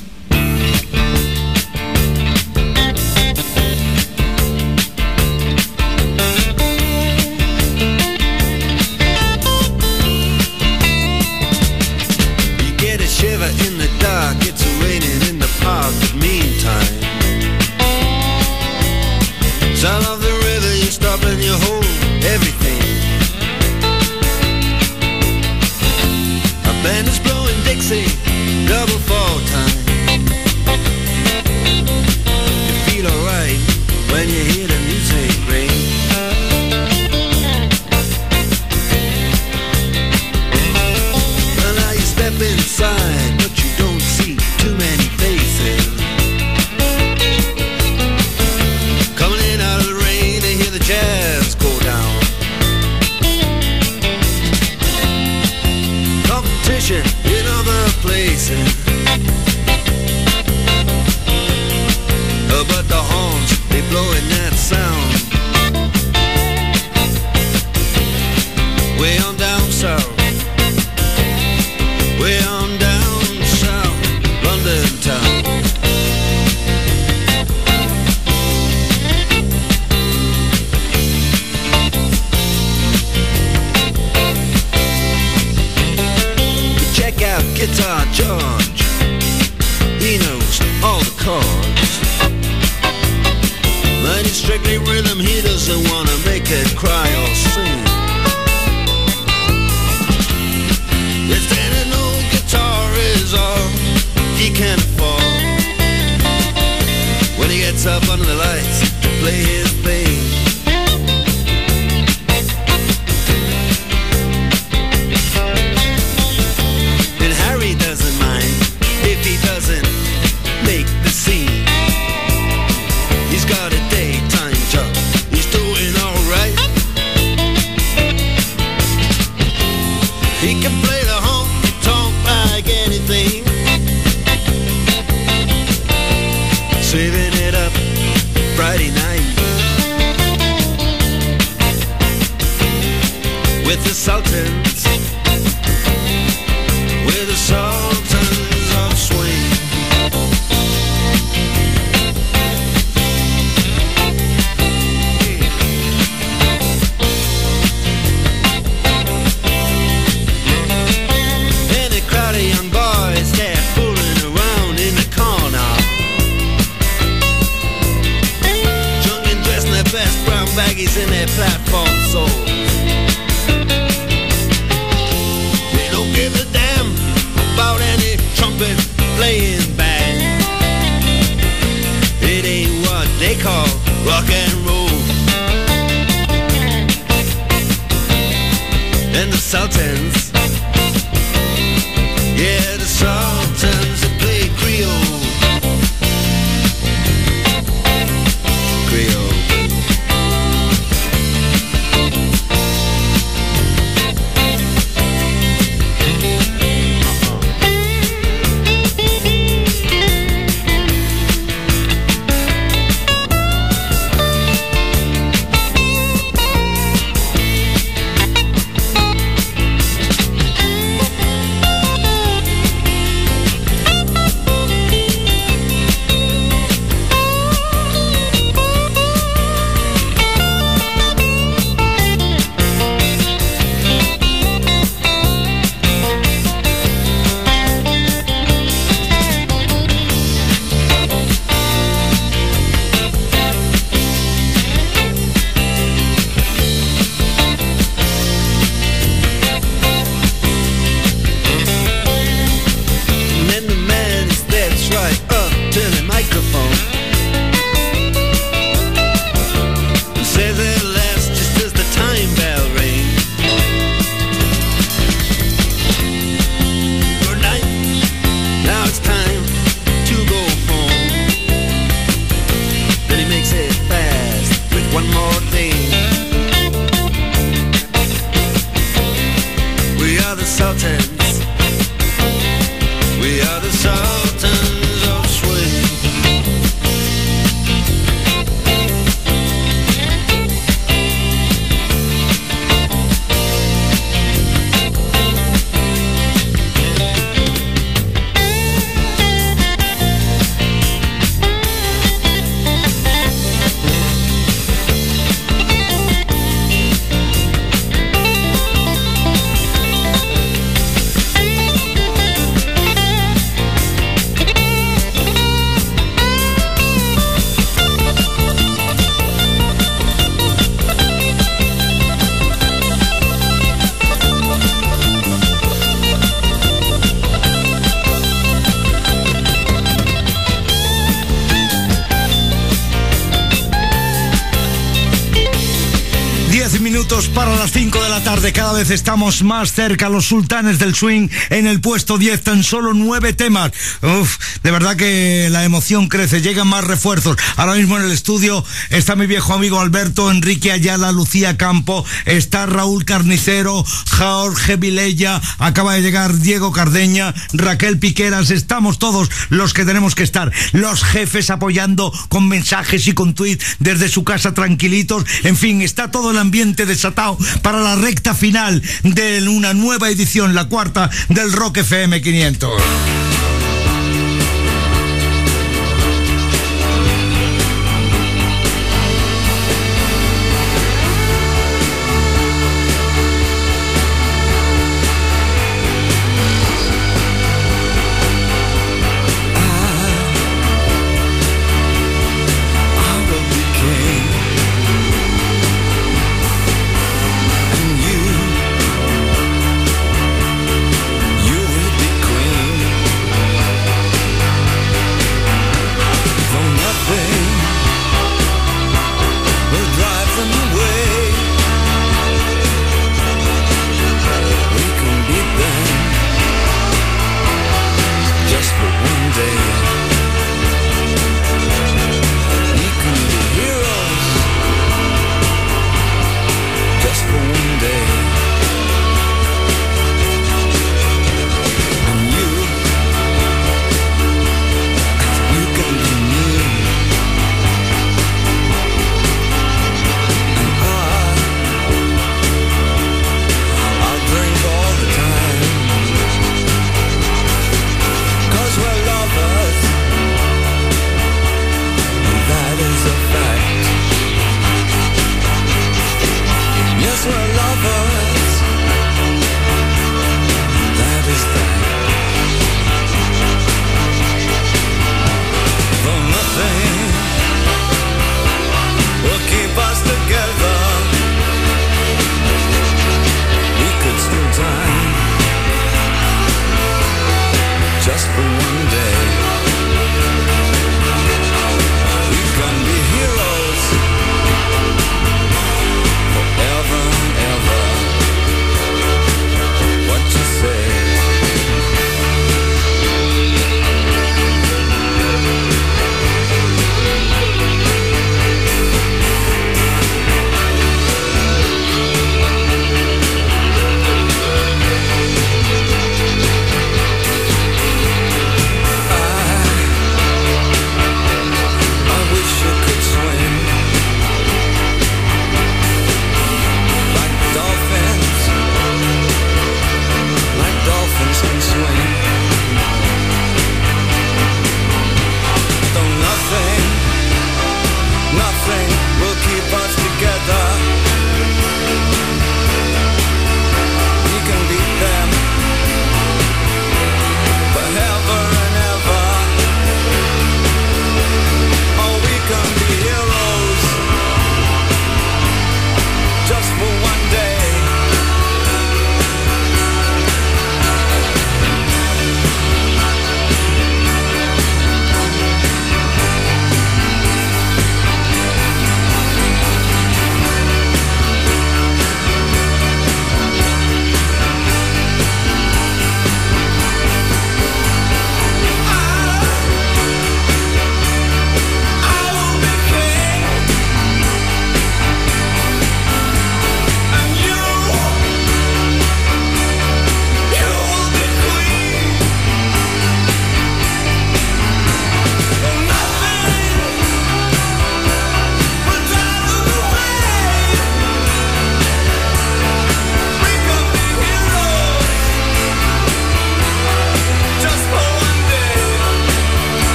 Vez estamos más cerca. Los sultanes del swing en el puesto 10. Tan solo nueve temas. Uf, de verdad que la emoción crece. Llegan más refuerzos. Ahora mismo en el estudio está mi viejo amigo Alberto, Enrique Ayala, Lucía Campo. Está Raúl Carnicero, Jorge Vilella. Acaba de llegar Diego Cardeña, Raquel Piqueras. Estamos todos los que tenemos que estar. Los jefes apoyando con mensajes y con tweets desde su casa tranquilitos. En fin, está todo el ambiente desatado para la recta final de una nueva edición, la cuarta del Rock FM 500.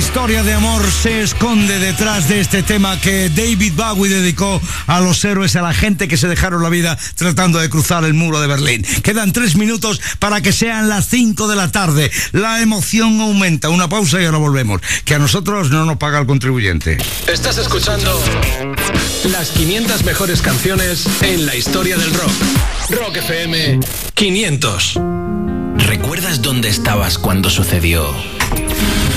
Historia de amor se esconde detrás de este tema que David Bowie dedicó a los héroes, a la gente que se dejaron la vida tratando de cruzar el muro de Berlín. Quedan tres minutos para que sean las cinco de la tarde. La emoción aumenta. Una pausa y ahora volvemos. Que a nosotros no nos paga el contribuyente. Estás escuchando las 500 mejores canciones en la historia del rock. Rock FM 500. ¿Recuerdas dónde estabas cuando sucedió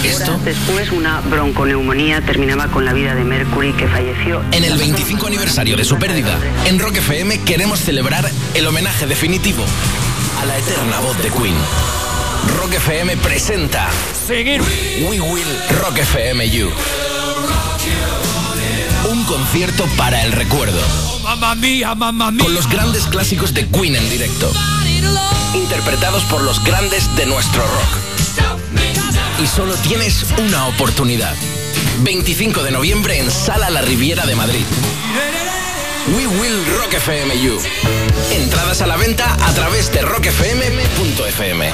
esto? Horas después, una bronconeumonía terminaba con la vida de Mercury, que falleció. En el 25 aniversario de su pérdida, en Rock FM queremos celebrar el homenaje definitivo a la eterna voz de Queen. Rock FM presenta Seguir. We Will Rock FM You. Un concierto para el recuerdo. Con los grandes clásicos de Queen en directo. Interpretados por los grandes de nuestro rock. Y solo tienes una oportunidad. 25 de noviembre en Sala La Riviera de Madrid. We Will Rock FM You. Entradas a la venta a través de rockfm.fm.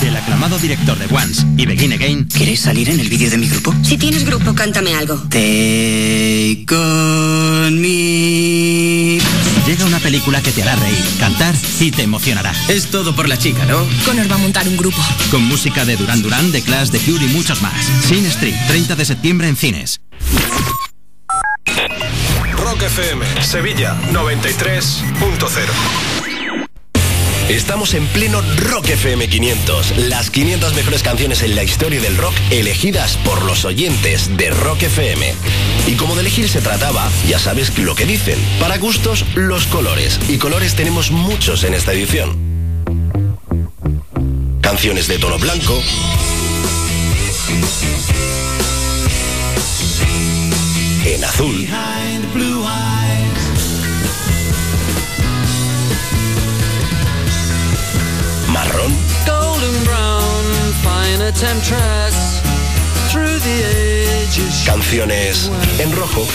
Del aclamado director de Once y Begin Again. ¿Quieres salir en el vídeo de mi grupo? Si tienes grupo, cántame algo. Take on me. Una película que te hará reír, cantar y te emocionará. Es todo por la chica, ¿no? Connor va a montar un grupo. Con música de Duran Duran, de Clash, de Cure y muchos más. Sin Street, 30 de septiembre en cines. Rock FM Sevilla 93.0. Estamos en pleno Rock FM 500, las 500 mejores canciones en la historia del rock elegidas por los oyentes de Rock FM. Y como de elegir se trataba, ya sabes lo que dicen. Para gustos, los colores. Y colores tenemos muchos en esta edición. Canciones de tono blanco. En azul. Marrón. Golden brown. Canciones en rojo.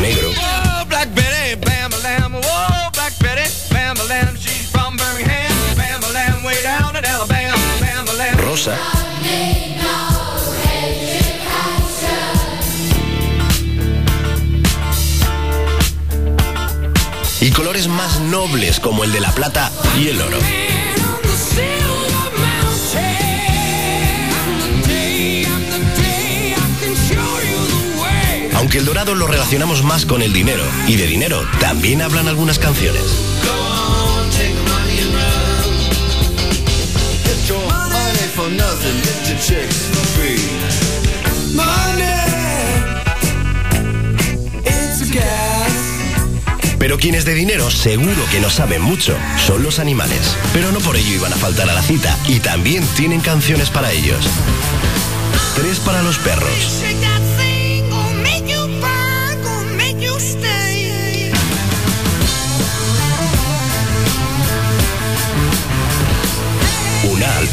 Negro. Rosa. Y colores más nobles como el de la plata y el oro. Aunque el dorado lo relacionamos más con el dinero, y de dinero también hablan algunas canciones. Pero quienes de dinero seguro que no saben mucho son los animales. Pero no por ello iban a faltar a la cita y también tienen canciones para ellos. Tres para los perros.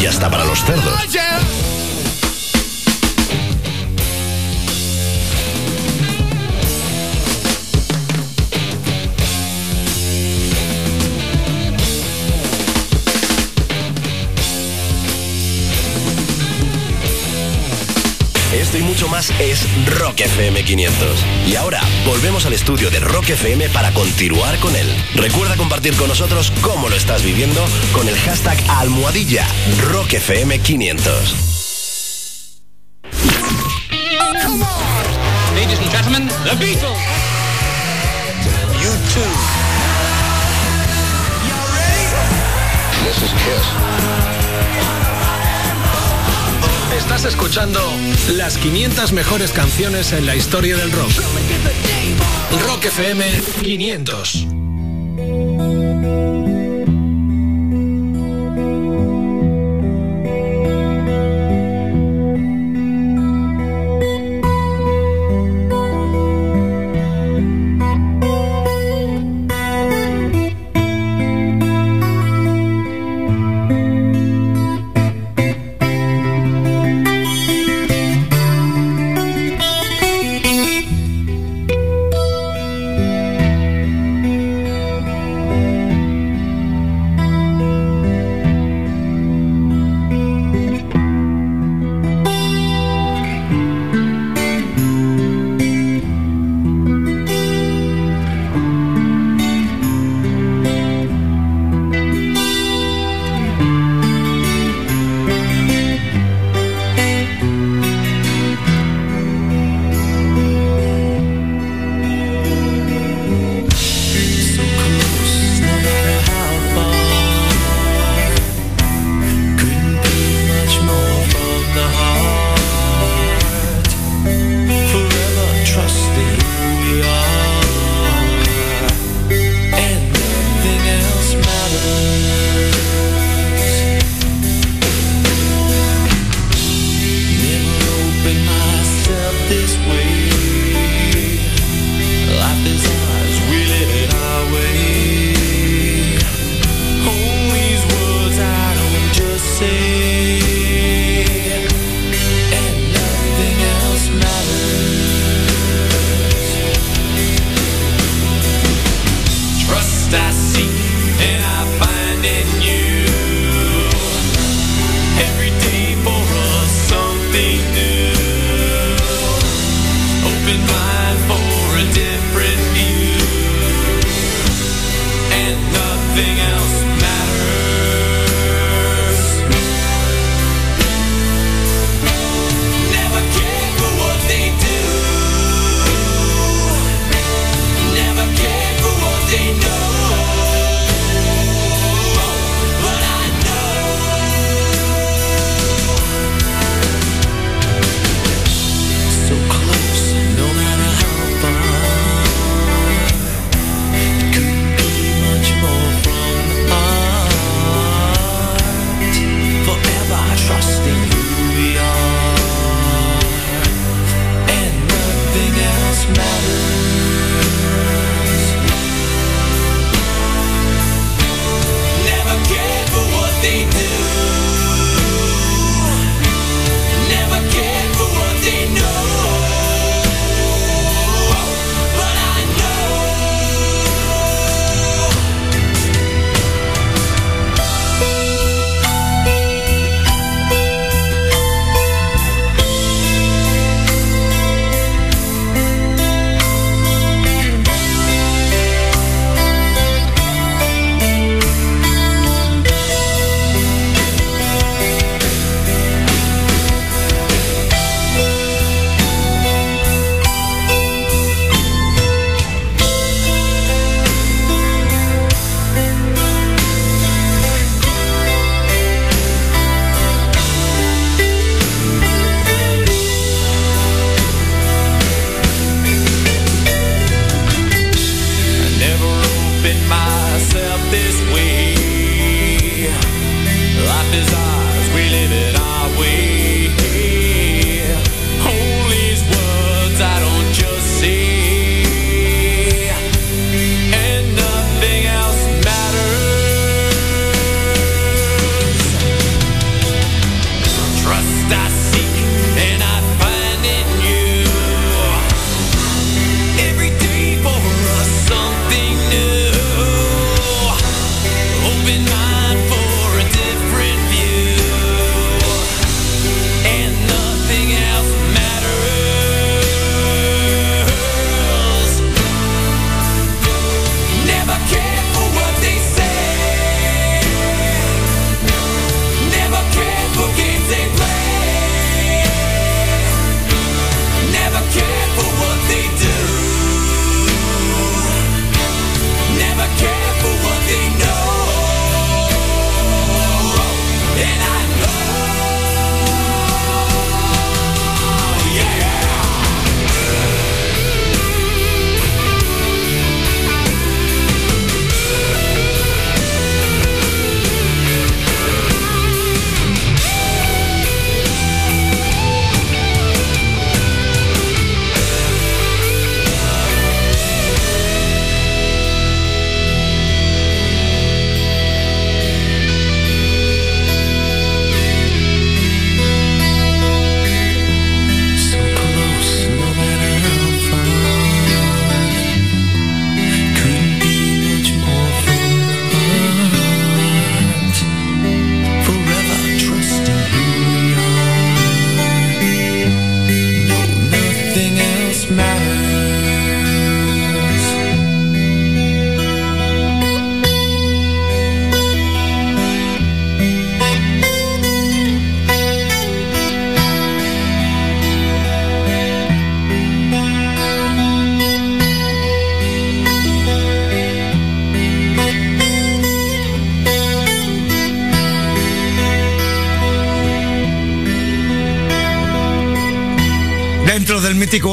Y hasta para los cerdos. yeah. Esto y mucho más es Rock FM 500. Y ahora volvemos al estudio de Rock FM para continuar con él. Recuerda compartir con nosotros cómo lo estás viviendo con el hashtag almohadilla Rock FM 500. Ladies and gentlemen, the Beatles. Estás escuchando las 500 mejores canciones en la historia del rock. Rock FM 500.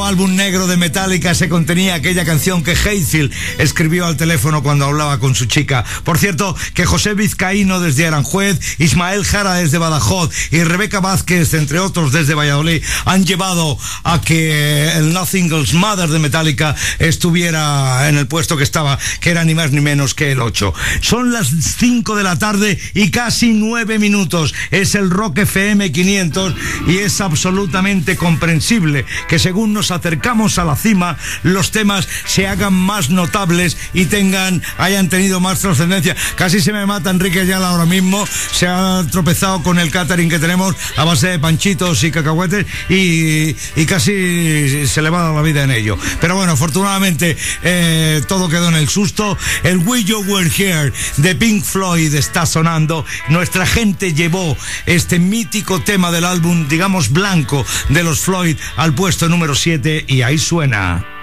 Álbum negro de Metallica se contenía aquella canción que Hayfield escribió al teléfono cuando hablaba con su chica. Por cierto, que José Vizcaíno desde Aranjuez, Ismael Jara desde Badajoz y Rebeca Vázquez, entre otros desde Valladolid, han llevado a que el Nothing Else Mother de Metallica estuviera en el puesto que estaba, que era ni más ni menos que el 8. Son las 5 de la tarde y casi 9 minutos. Es el Rock FM 500 y es absolutamente comprensible que según nos acercamos a la cima, los temas se hagan más notables y tengan, hayan tenido más trascendencia. Casi se me mata Enrique Ayala ahora mismo, se ha tropezado con el catering que tenemos a base de panchitos y cacahuetes y, y casi se le va a dar la vida en ello. Pero bueno, afortunadamente eh, todo quedó en el susto. El We You Were Here de Pink Floyd está sonando. Nuestra gente llevó este mítico tema del álbum, digamos, blanco de los Floyd al puesto número 7 y ahí suena.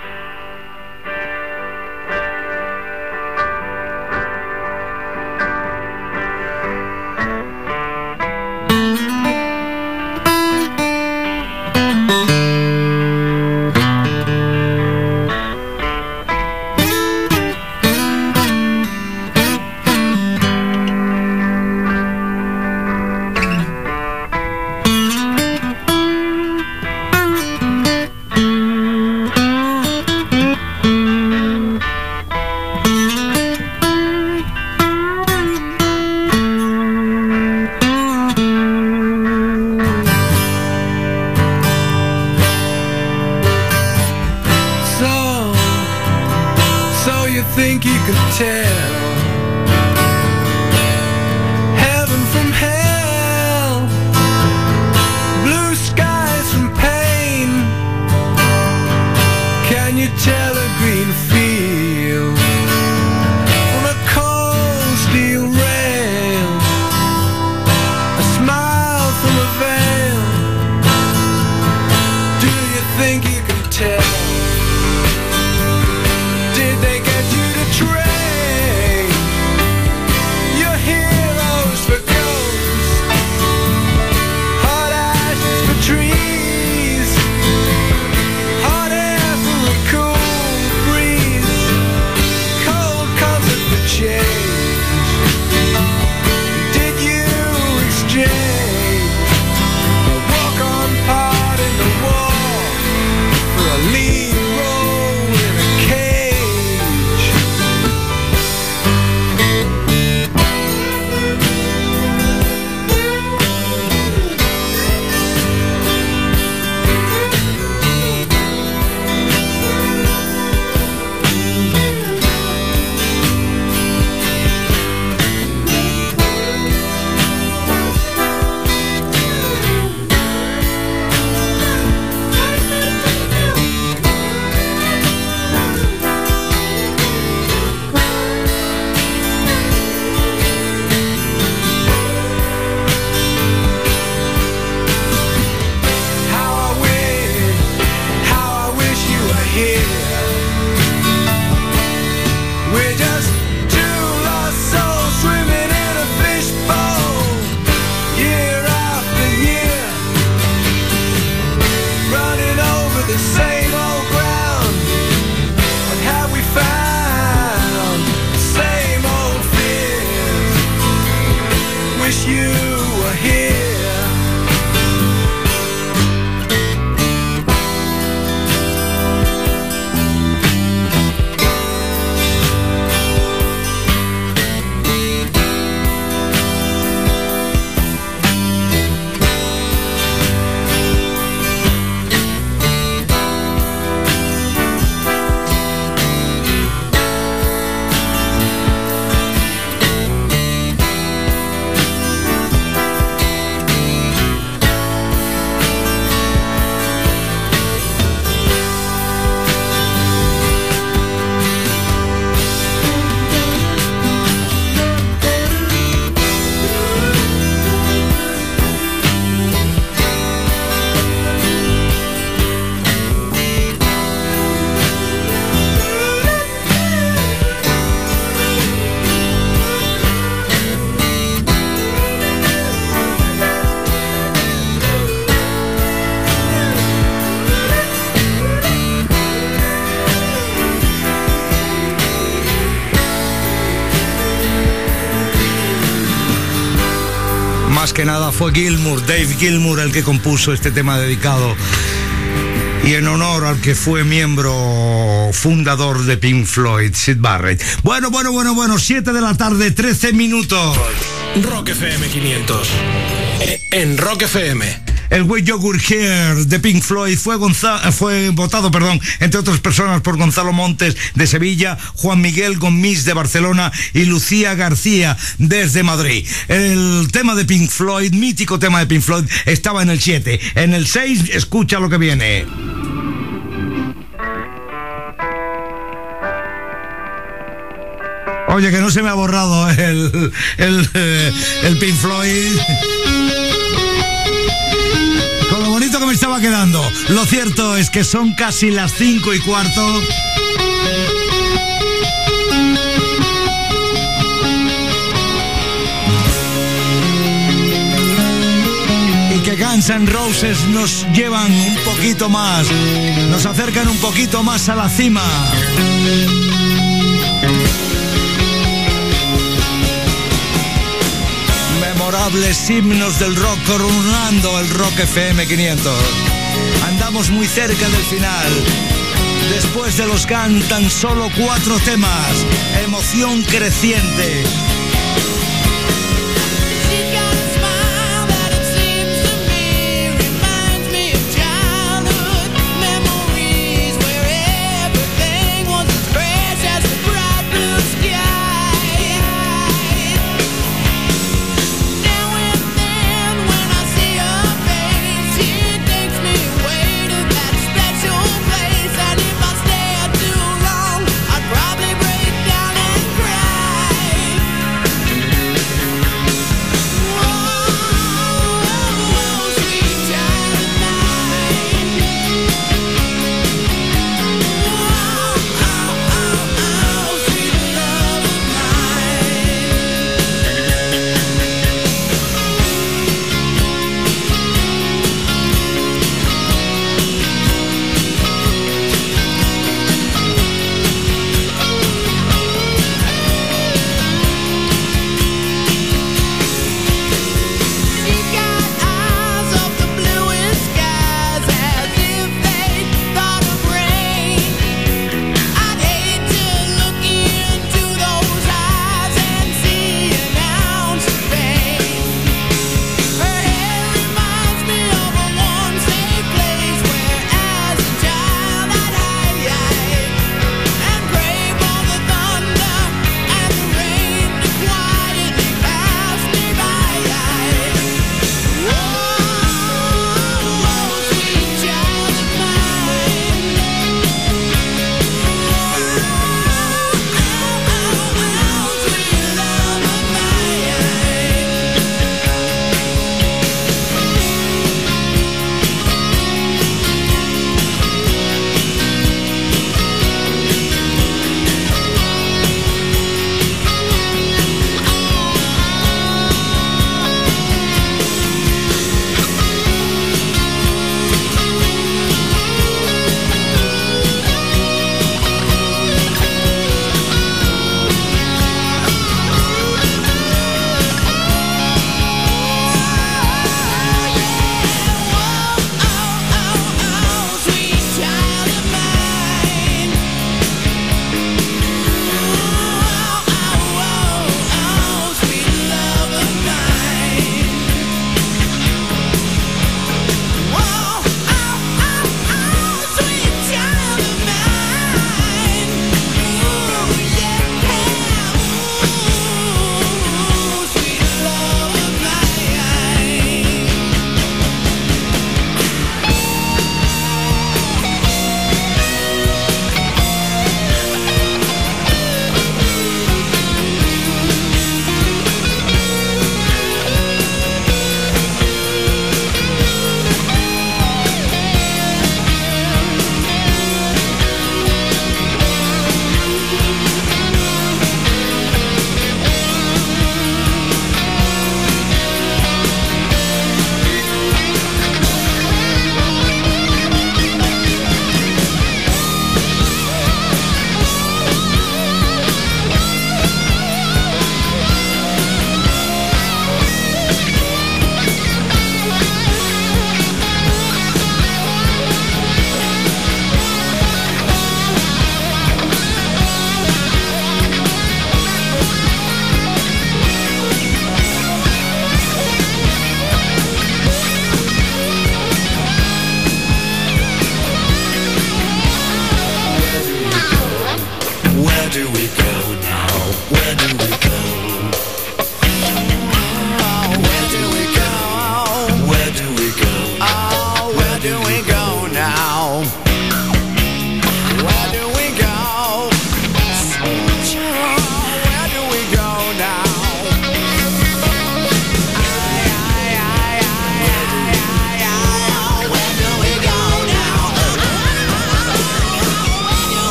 Fue Gilmour, Dave Gilmour, el que compuso este tema dedicado. Y en honor al que fue miembro fundador de Pink Floyd, Sid Barrett. Bueno, bueno, bueno, bueno, 7 de la tarde, 13 minutos. Rock FM 500. Eh, En Rock FM. El Way Yogurt Here de Pink Floyd fue votado, perdón, entre otras personas por Gonzalo Montes de Sevilla, Juan Miguel Gomis de Barcelona y Lucía García desde Madrid. El tema de Pink Floyd, mítico tema de Pink Floyd, estaba en el 7. En el 6, escucha lo que viene. Oye, que no se me ha borrado el, el, eh, el Pink Floyd. Quedando. Lo cierto es que son casi las cinco y cuarto. Y que Guns N' Roses nos llevan un poquito más, nos acercan un poquito más a la cima. Memorables himnos del rock coronando el Rock FM 500. Andamos muy cerca del final. Después de los Guns, tan solo cuatro temas. Emoción creciente.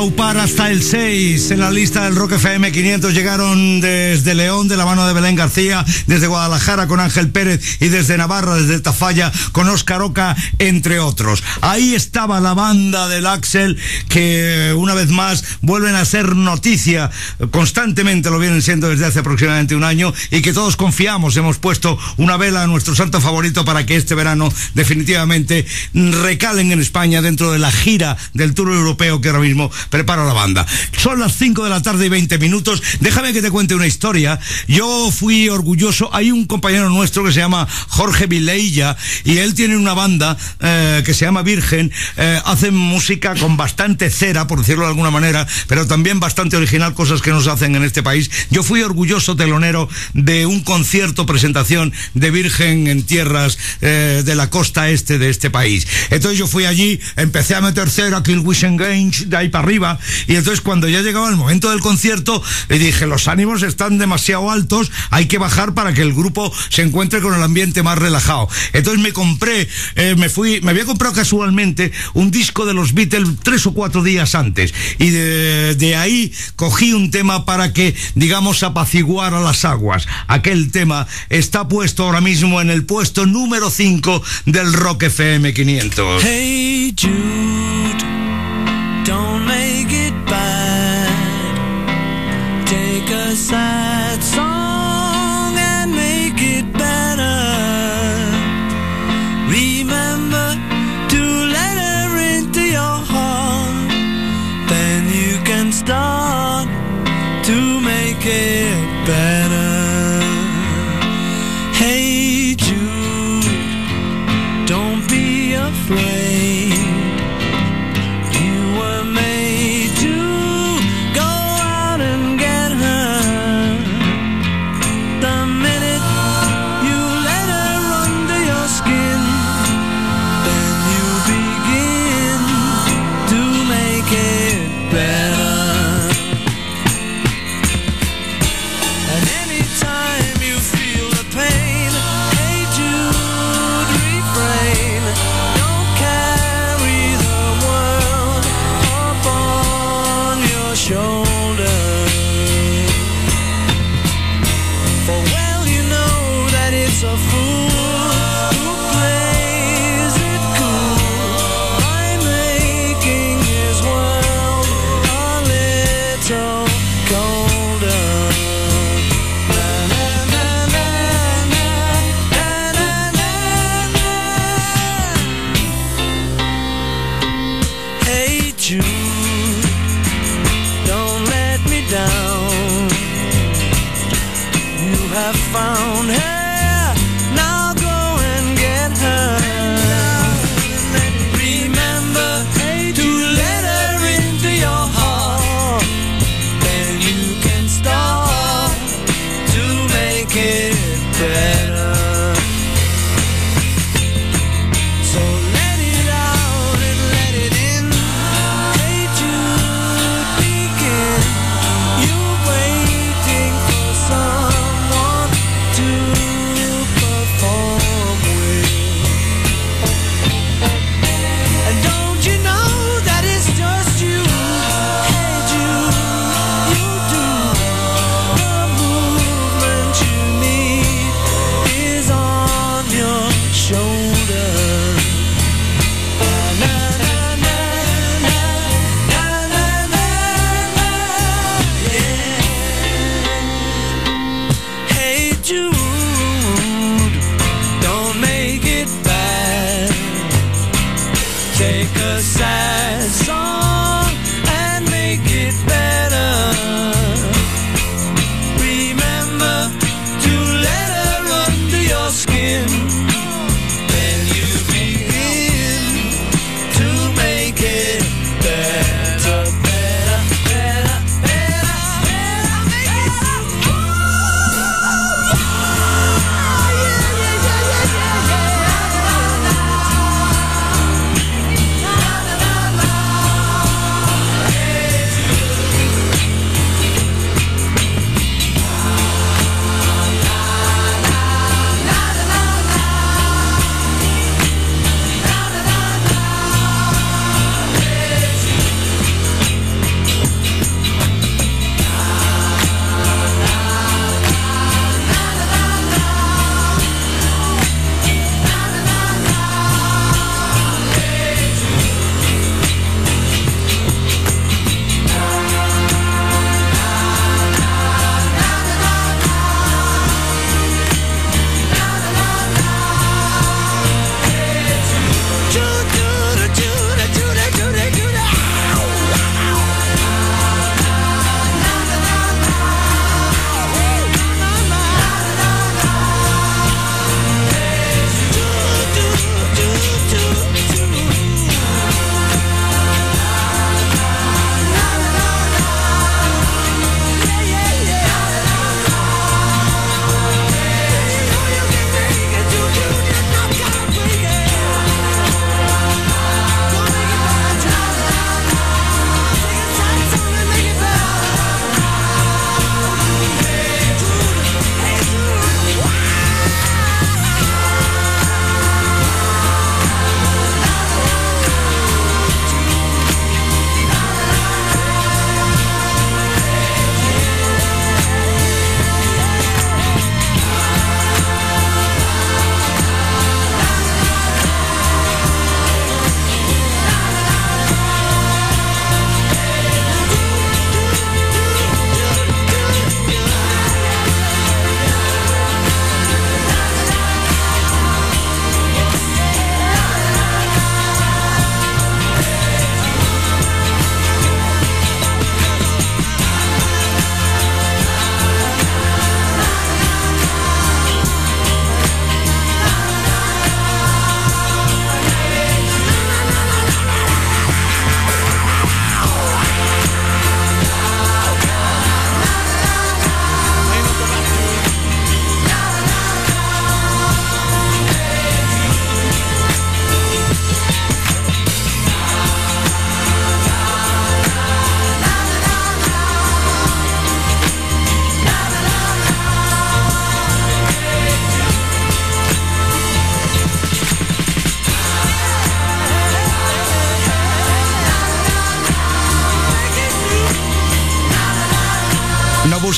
Upar hasta el 6 en la lista del Rock FM 500 llegaron desde León de la mano de Belén García, desde Guadalajara con Ángel Pérez y desde Navarra, desde Tafalla con Óscar Oca, entre otros. Ahí estaba la banda del Axel que una vez más vuelven a ser noticia, constantemente lo vienen siendo desde hace aproximadamente un año y que todos confiamos, hemos puesto una vela a nuestro santo favorito para que este verano definitivamente recalen en España dentro de la gira del Tour Europeo que ahora mismo prepara la banda. Son las 5 de la tarde y 20 minutos. Déjame que te cuente una historia. Yo fui orgulloso. Hay un compañero nuestro que se llama Jorge Vileilla y él tiene una banda eh, que se llama Virgen. Eh, hacen música con bastante cera, por decirlo de alguna manera, pero también bastante original, cosas que nos hacen en este país. Yo fui orgulloso telonero de un concierto, presentación de Virgen en tierras eh, de la costa este de este país. Entonces yo fui allí, empecé a meter cera, Kill Wish Engage, de ahí para arriba, y entonces cuando ya llegaba el momento del concierto, le dije, los ánimos están demasiado altos, hay que bajar para que el grupo se encuentre con el ambiente más relajado. Entonces me compré, eh, me fui, me había comprado casualmente un disco de los Beatles tres o cuatro días antes, y de, de ahí cogí un tema para que, digamos, apaciguara las aguas. Aquel tema está puesto ahora mismo en el puesto número 5 del Rock FM 500. Hey Jude, make it bad. Take a sad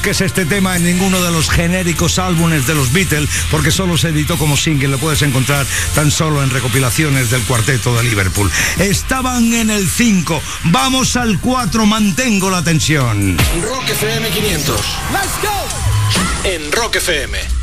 busques este tema en ninguno de los genéricos álbumes de los Beatles, porque solo se editó como single, lo puedes encontrar tan solo en recopilaciones del cuarteto de Liverpool. Estaban en el 5, vamos al 4, mantengo la tensión. Rock FM 500. Let's go. En Rock FM.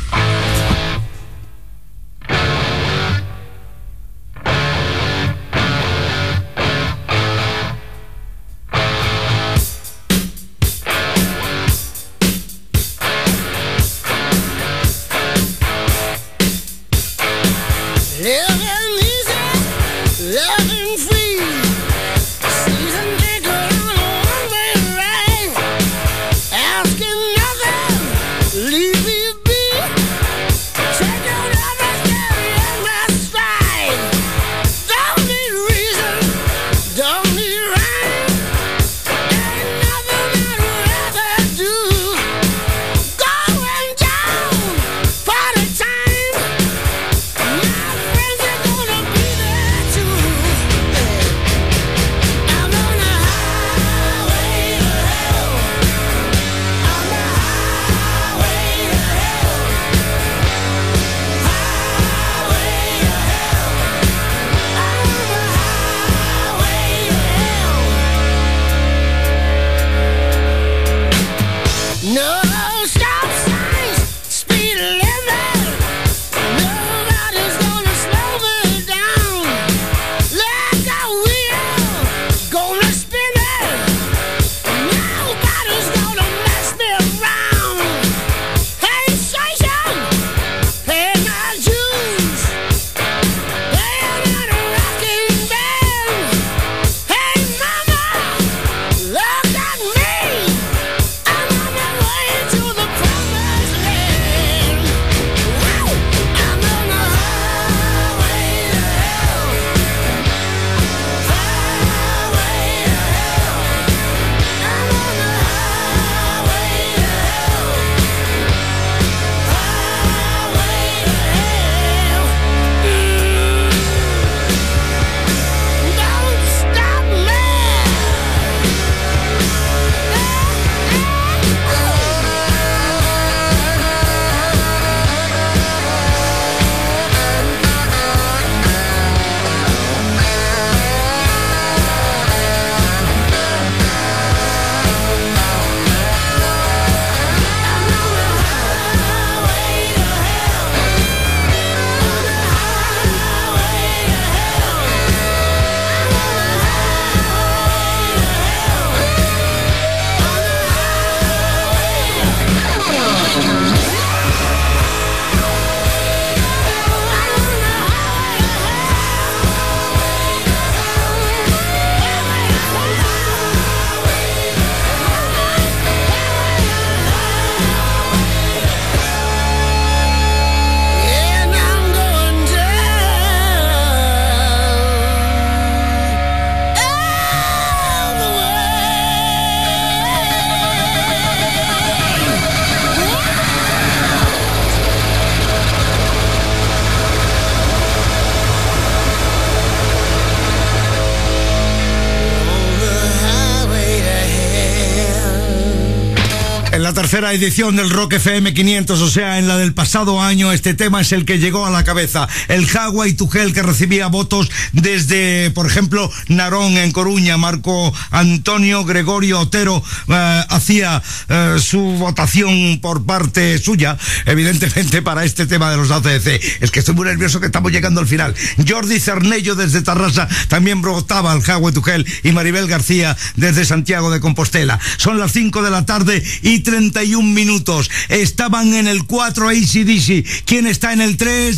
Tercera edición del Rock FM 500, o sea, en la del pasado año, este tema es el que llegó a la cabeza. El Hawaii Tugel que recibía votos desde, por ejemplo, Narón en Coruña, Marco Antonio Gregorio Otero eh, hacía eh, su votación por parte suya, evidentemente para este tema de los ACDC. Es que estoy muy nervioso que estamos llegando al final. Jordi Cernello desde Tarrasa también votaba al Hawaii Tugel y Maribel García desde Santiago de Compostela. Son las 5 de la tarde y 31 minutos. Estaban en el 4 ACDC. ¿Quién está en el 3?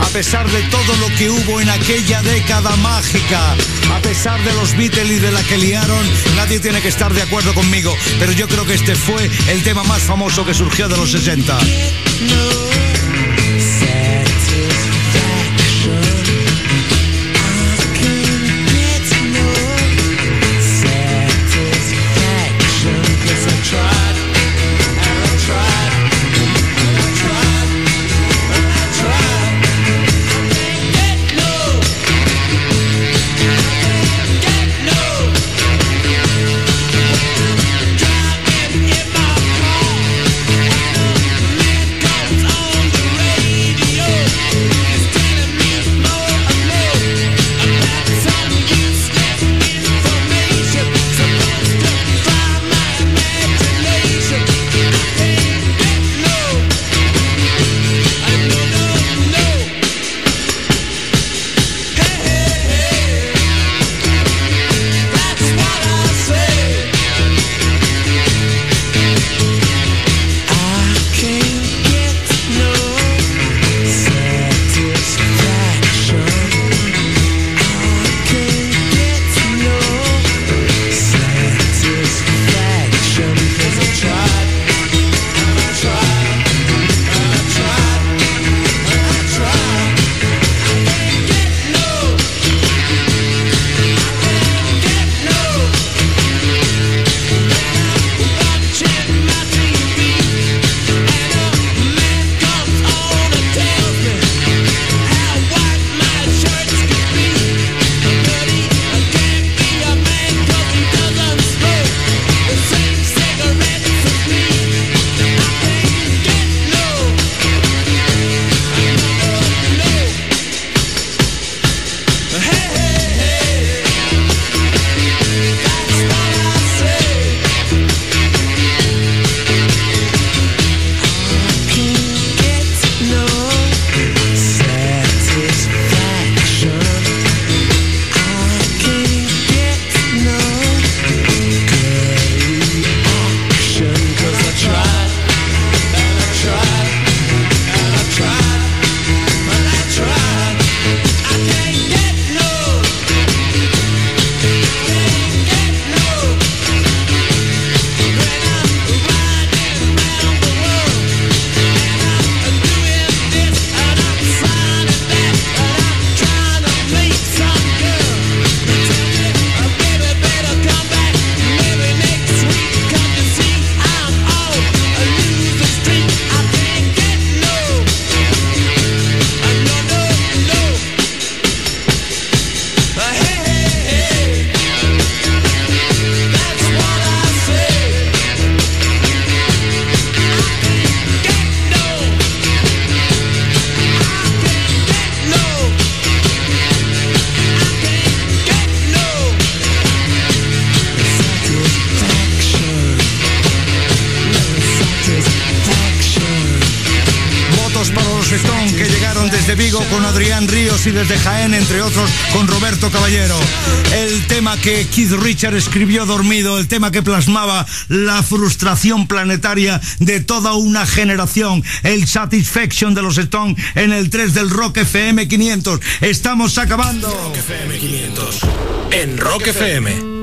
A pesar de todo lo que hubo en aquella década mágica, a pesar de los Beatles y de la que liaron, nadie tiene que estar de acuerdo conmigo, pero yo creo que este fue el tema más famoso que surgió de los 60. Caballero. El tema que Keith Richard escribió dormido, el tema que plasmaba la frustración planetaria de toda una generación, el satisfaction de los Stones en el 3 del Rock FM 500. Estamos acabando. En Rock FM.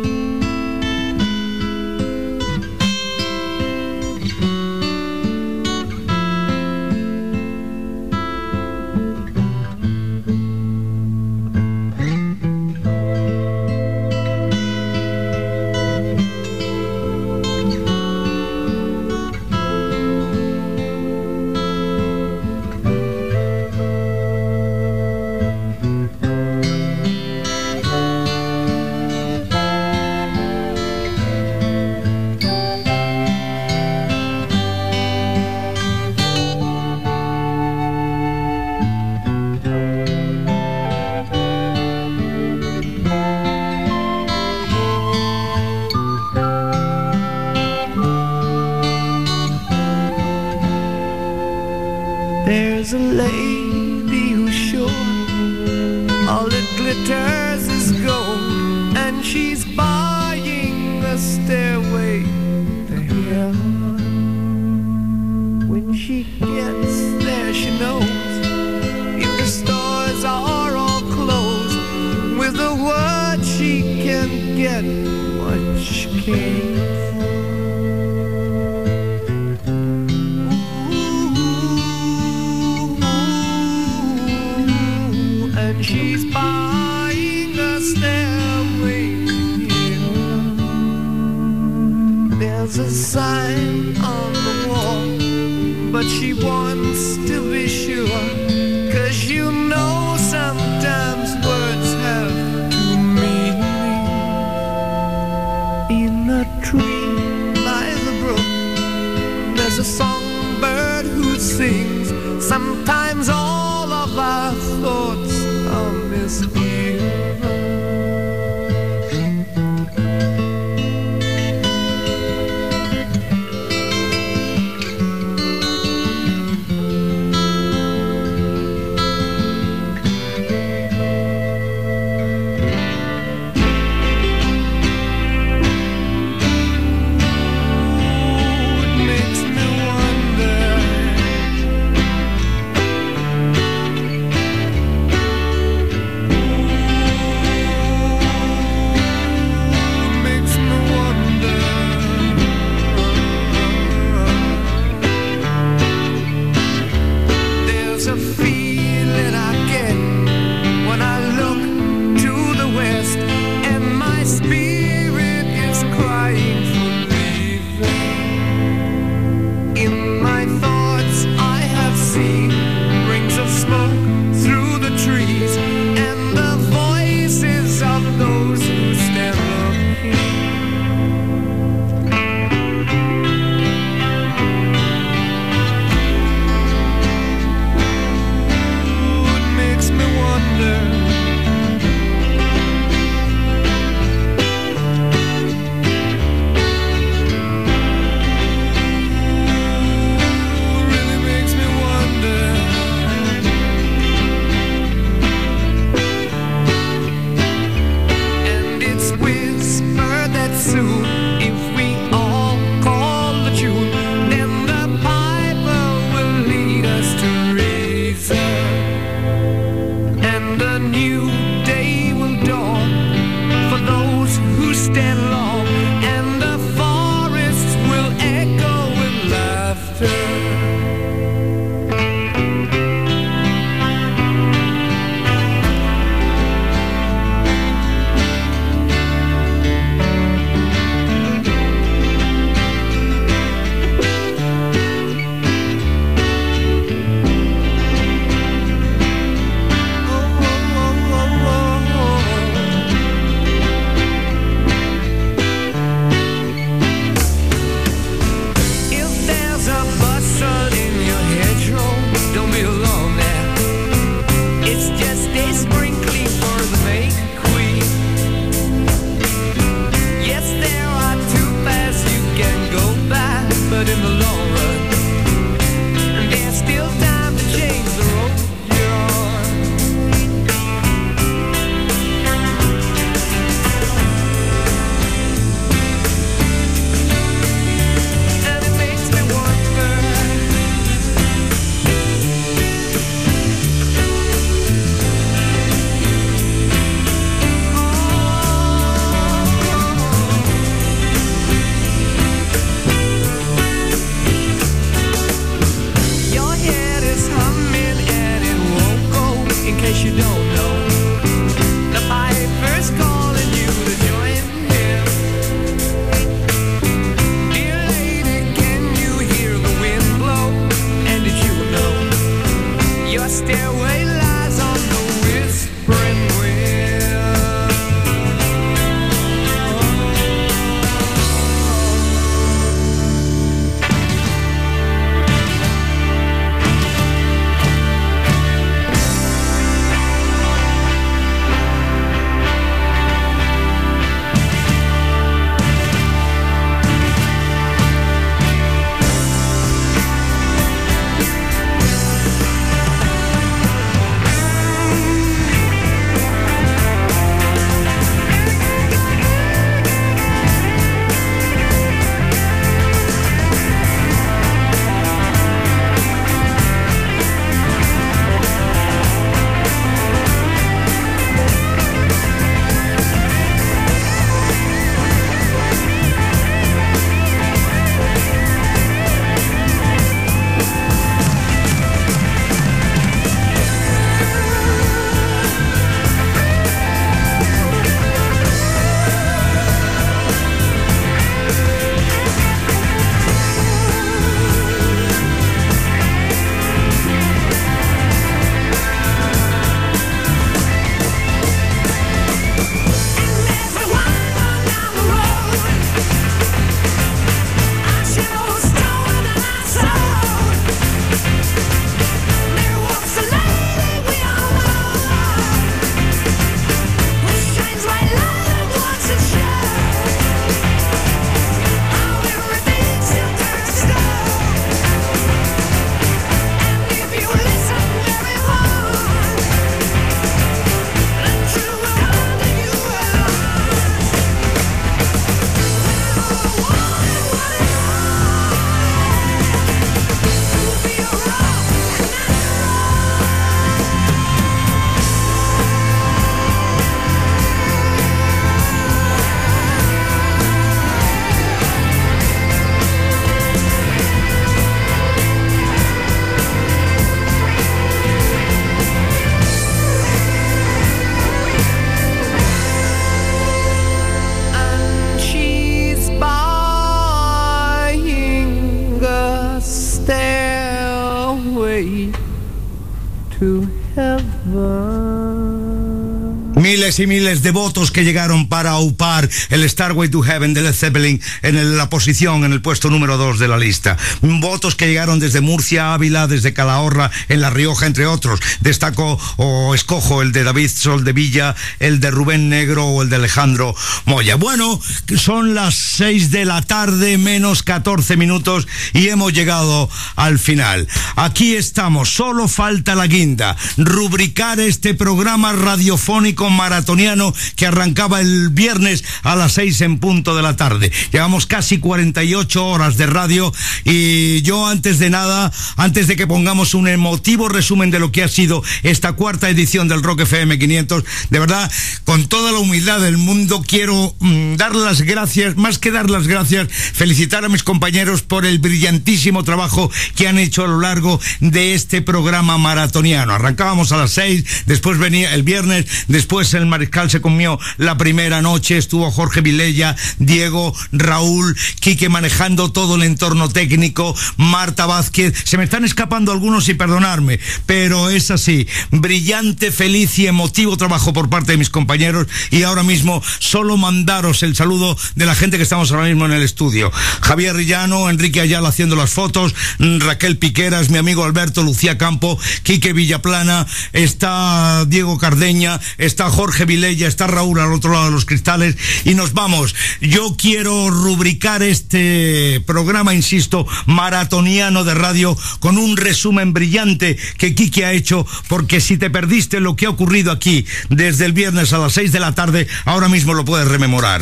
Y miles de votos que llegaron para aupar el Starway to Heaven de Led Zeppelin en la posición, en el puesto número 2 de la lista. Votos que llegaron desde Murcia, Ávila, desde Calahorra, en La Rioja, entre otros. Destaco o escojo el de David Sol de Villa, el de Rubén Negro o el de Alejandro Moya. Bueno, son las 6 de la tarde, menos 14 minutos, y hemos llegado al final. Aquí estamos, solo falta la guinda, rubricar este programa radiofónico maratoniano que arrancaba el viernes a las 6 en punto de la tarde. Llevamos casi 48 horas de radio y yo antes de nada, antes de que pongamos un emotivo resumen de lo que ha sido esta cuarta edición del Rock FM 500, de verdad, con toda la humildad del mundo, quiero mm, dar las gracias, más que dar las gracias, felicitar a mis compañeros por el brillantísimo trabajo que han hecho a lo largo de este programa maratoniano. Arrancábamos a las seis, después venía el viernes, después el Mariscal se comió la primera noche, estuvo Jorge Vilella, Diego, Raúl, Quique manejando todo el entorno técnico, Marta Vázquez, se me están escapando algunos y perdonarme, pero es así, brillante, feliz y emotivo trabajo por parte de mis compañeros y ahora mismo solo mandaros el saludo de la gente que estamos ahora mismo en el estudio. Javier Rillano, Enrique Ayala haciendo las fotos, mm, Raquel Piqueras, mi amigo Alberto, Lucía Campo, Quique Villaplana, está Diego Cardeña, está Jorge Vilella, está Raúl al otro lado de los cristales y nos vamos. Yo quiero rubricar este programa, insisto, maratoniano de radio con un resumen brillante que Quique ha hecho porque si te perdiste lo que ha ocurrido aquí desde el viernes a las 6 de la tarde, ahora mismo lo puedes rememorar.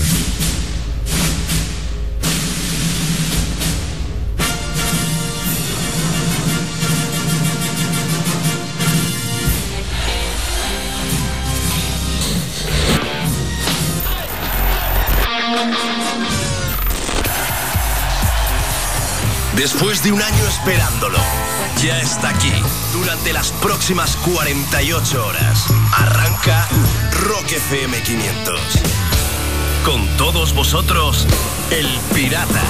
Después de un año esperándolo, ya está aquí. Durante las próximas 48 horas, arranca Rock FM 500. Con todos vosotros, el pirata.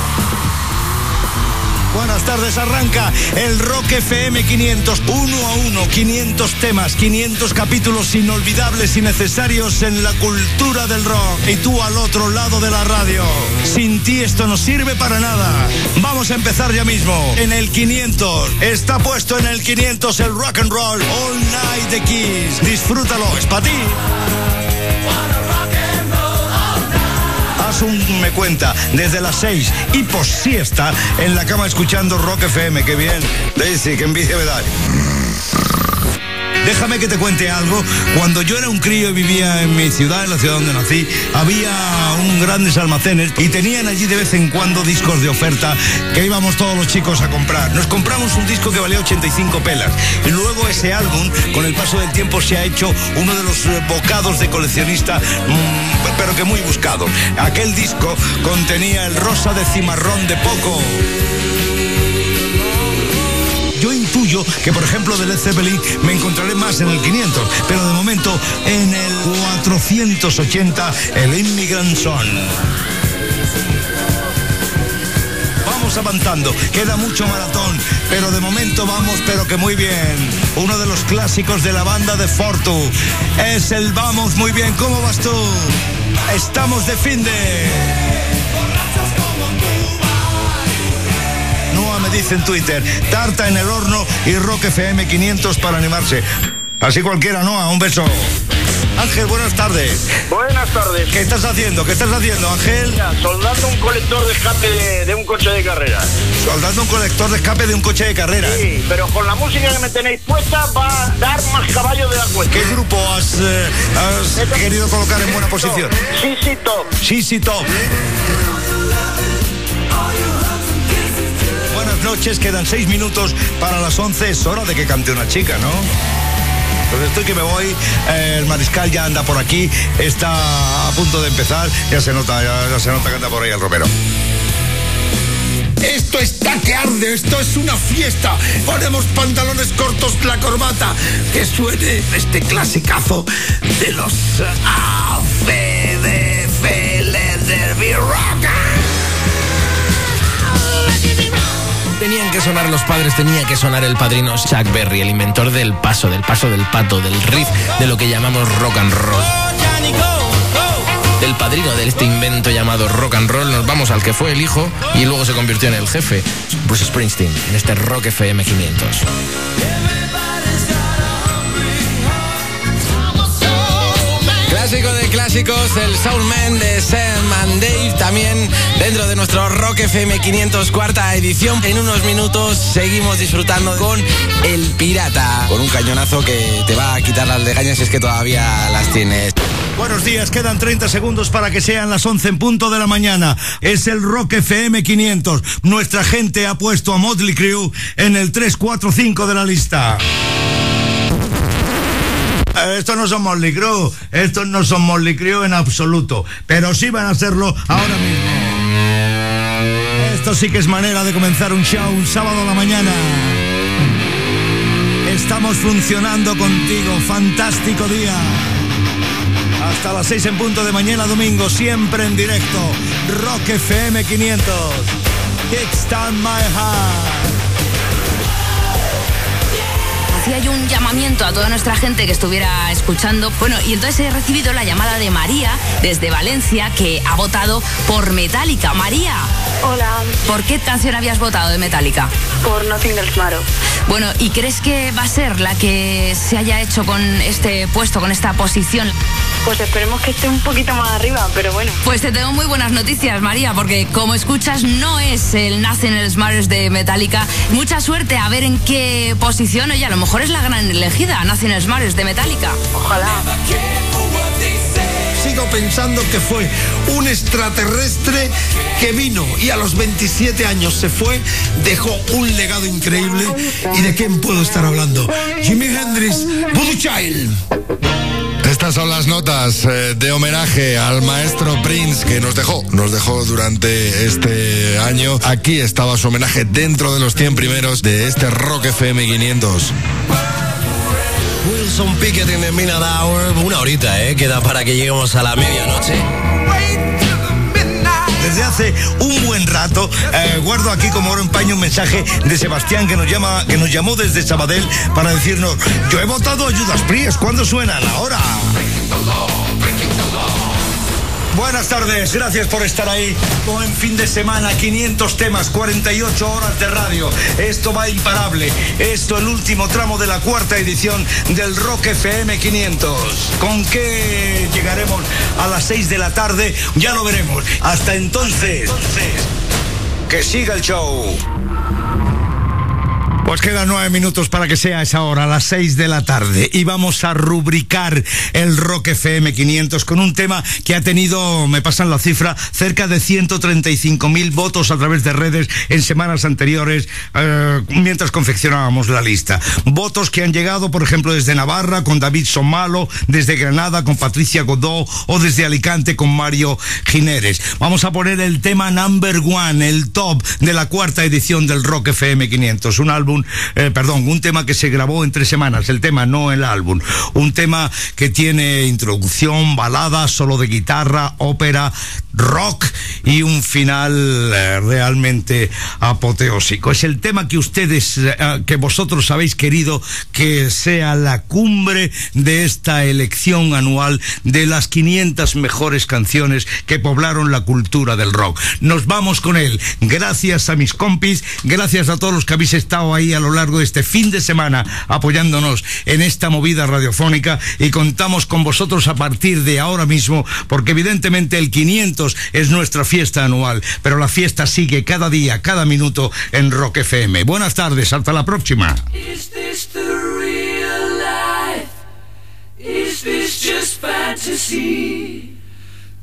Buenas tardes, arranca el Rock FM 500, uno a uno, 500 temas, 500 capítulos inolvidables y necesarios en la cultura del rock. Y tú al otro lado de la radio. Sin ti esto no sirve para nada. Vamos a empezar ya mismo. En el 500, está puesto en el 500 el rock and roll All Night the Kiss. Disfrútalo, es para ti. Haz un me cuenta desde las 6 y por siesta en la cama escuchando Rock FM. Qué bien. Daisy, qué envidia me da. Déjame que te cuente algo. Cuando yo era un crío y vivía en mi ciudad, en la ciudad donde nací, había un grandes almacenes y tenían allí de vez en cuando discos de oferta que íbamos todos los chicos a comprar. Nos compramos un disco que valía 85 pelas. Y luego ese álbum, con el paso del tiempo, se ha hecho uno de los eh, bocados de coleccionista, mm, pero que muy buscado. Aquel disco contenía el rosa de cimarrón de poco. Que, por ejemplo, de Led Zeppelin me encontraré más en el 500, pero de momento en el 480, el Immigrant. Vamos avanzando, queda mucho maratón, pero de momento vamos, pero que muy bien. Uno de los clásicos de la banda de Fortu es el Vamos muy bien. ¿Cómo vas tú? Estamos de fin de. Me dice en Twitter, tarta en el horno y Rock FM 500 para animarse. Así cualquiera, Noa, un beso. Ángel, buenas tardes. Buenas tardes. ¿Qué estás haciendo? ¿Qué estás haciendo, Ángel? Mira, soldando un colector de escape de, de un coche de carrera. Soldando un colector de escape de un coche de carrera. Sí, pero con la música que me tenéis puesta va a dar más caballo de la cuenta. ¿Qué grupo has, eh, has querido colocar en buena posición? Sí, sí, top. Sí, sí, top. Noches, quedan seis minutos para las 11. Es hora de que cante una chica, ¿no? Pues estoy que me voy, el mariscal ya anda por aquí, está a punto de empezar, ya se nota, ya, se nota que anda por ahí el romero. Esto está que arde, esto es una fiesta. Ponemos pantalones cortos, la corbata. Que suene este clasicazo de los ACDC Derby Rock. Tenían que sonar los padres, tenía que sonar el padrino Chuck Berry, el inventor del paso, del paso del pato, del riff, de lo que llamamos rock and roll. Del padrino de este invento llamado rock and roll nos vamos al que fue el hijo y luego se convirtió en el jefe, Bruce Springsteen, en este Rock FM 500. Clásico de clásicos, el Soul Man de Sam and Dave, también dentro de nuestro Rock FM 500 cuarta edición. En unos minutos seguimos disfrutando con El Pirata, con un cañonazo que te va a quitar las legañas si es que todavía las tienes. Buenos días, quedan 30 segundos para que sean las 11 en punto de la mañana. Es el Rock FM 500. Nuestra gente ha puesto a Motley Crue en el 345 de la lista. Estos no son Motley Crue, estos no son Motley Crue en absoluto, pero sí van a hacerlo ahora mismo. Esto sí que es manera de comenzar un show un sábado a la mañana. Estamos funcionando contigo, fantástico día. Hasta las 6 en punto de mañana domingo, siempre en directo. Rock FM 500. It's down my heart. Hacía yo un llamamiento a toda nuestra gente que estuviera escuchando. Bueno, y entonces he recibido la llamada de María desde Valencia que ha votado por Metallica. María. Hola. ¿Por qué canción habías votado de Metallica? Por Nothing Else Matters. Bueno, ¿y crees que va a ser la que se haya hecho con este puesto, con esta posición? Pues esperemos que esté un poquito más arriba, pero bueno. Pues te tengo muy buenas noticias, María, porque como escuchas, no es el Nothing Else Matters de Metallica. Mucha suerte a ver en qué posición, oye, a lo mejor es la gran elegida, Nothing Else Matters de Metallica. Ojalá. Sigo pensando que fue un extraterrestre que vino y a los 27 años se fue, dejó un legado increíble. ¿Y de quién puedo estar hablando? Jimi Hendrix, Voodoo Child. Estas son las notas eh, de homenaje al maestro Prince que nos dejó, nos dejó durante este año. Aquí estaba su homenaje dentro de los 100 primeros de este Rock FM 500. Wilson Pickett in the Minute Hour. Una horita, ¿eh? Queda para que lleguemos a la medianoche. Desde hace un buen rato eh, guardo aquí como oro en paño un mensaje de Sebastián que nos llama, que nos llamó desde Sabadell para decirnos yo he votado a Judas Priest, ¿cuándo suenan? Ahora. Buenas tardes, gracias por estar ahí. Buen fin de semana, 500 temas, 48 horas de radio. Esto va imparable. Esto el último tramo de la cuarta edición del Rock FM 500. ¿Con qué llegaremos a las 6 de la tarde? Ya lo veremos. Hasta entonces, que siga el show. Pues quedan nueve minutos para que sea esa hora, las seis de la tarde. Y vamos a rubricar el Rock FM 500 con un tema que ha tenido, me pasan la cifra, cerca de 135 mil votos a través de redes en semanas anteriores, eh, mientras confeccionábamos la lista. Votos que han llegado, por ejemplo, desde Navarra con David Somalo, desde Granada con Patricia Godó o desde Alicante con Mario Gineres. Vamos a poner el tema number one, el top de la cuarta edición del Rock FM 500. Un álbum, eh, perdón, un tema que se grabó en tres semanas, el tema, no el álbum. Un tema que tiene introducción, balada, solo de guitarra, ópera, rock y un final eh, realmente apoteósico. Es el tema que ustedes, eh, que vosotros habéis querido que sea la cumbre de esta elección anual de las 500 mejores canciones que poblaron la cultura del rock. Nos vamos con él. Gracias a mis compis, gracias a todos los que habéis estado ahí a lo largo de este fin de semana apoyándonos en esta movida radiofónica y contamos con vosotros a partir de ahora mismo porque evidentemente el 500 es nuestra fiesta anual, pero la fiesta sigue cada día, cada minuto en Rock FM. Buenas tardes, hasta la próxima. Is this the real life? Is this just?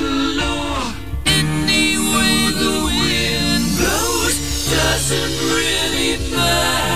little low. Any way the wind blows doesn't really matter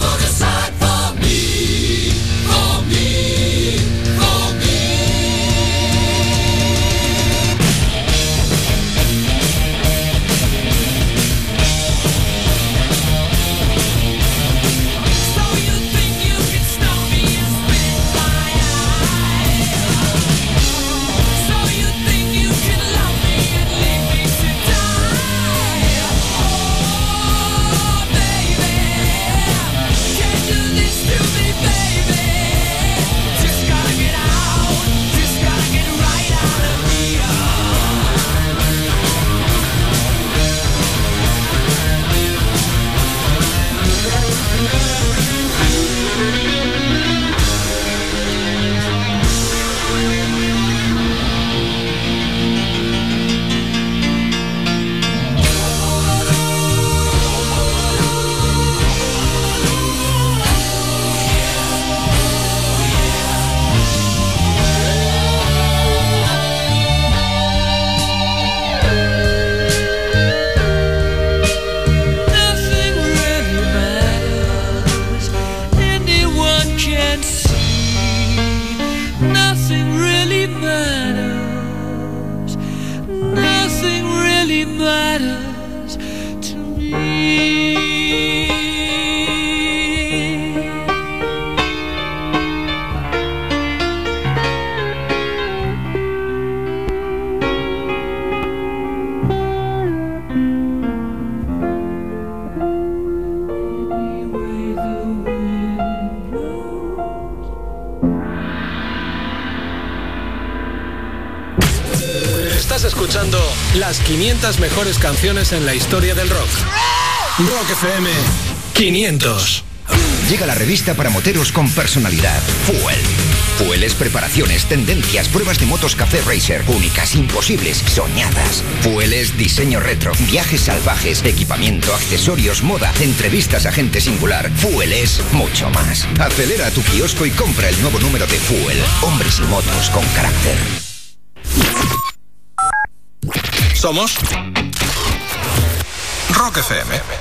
las 500 mejores canciones en la historia del rock. Rock FM 500. Llega la revista para moteros con personalidad. Fuel. Fueles, preparaciones, tendencias, pruebas de motos Café Racer, únicas, imposibles, soñadas. Fueles, diseño retro, viajes salvajes, equipamiento, accesorios, moda, entrevistas a gente singular. Fuel es mucho más. Acelera a tu kiosco y compra el nuevo número de Fuel. Hombres y motos con carácter. Somos Rock FM.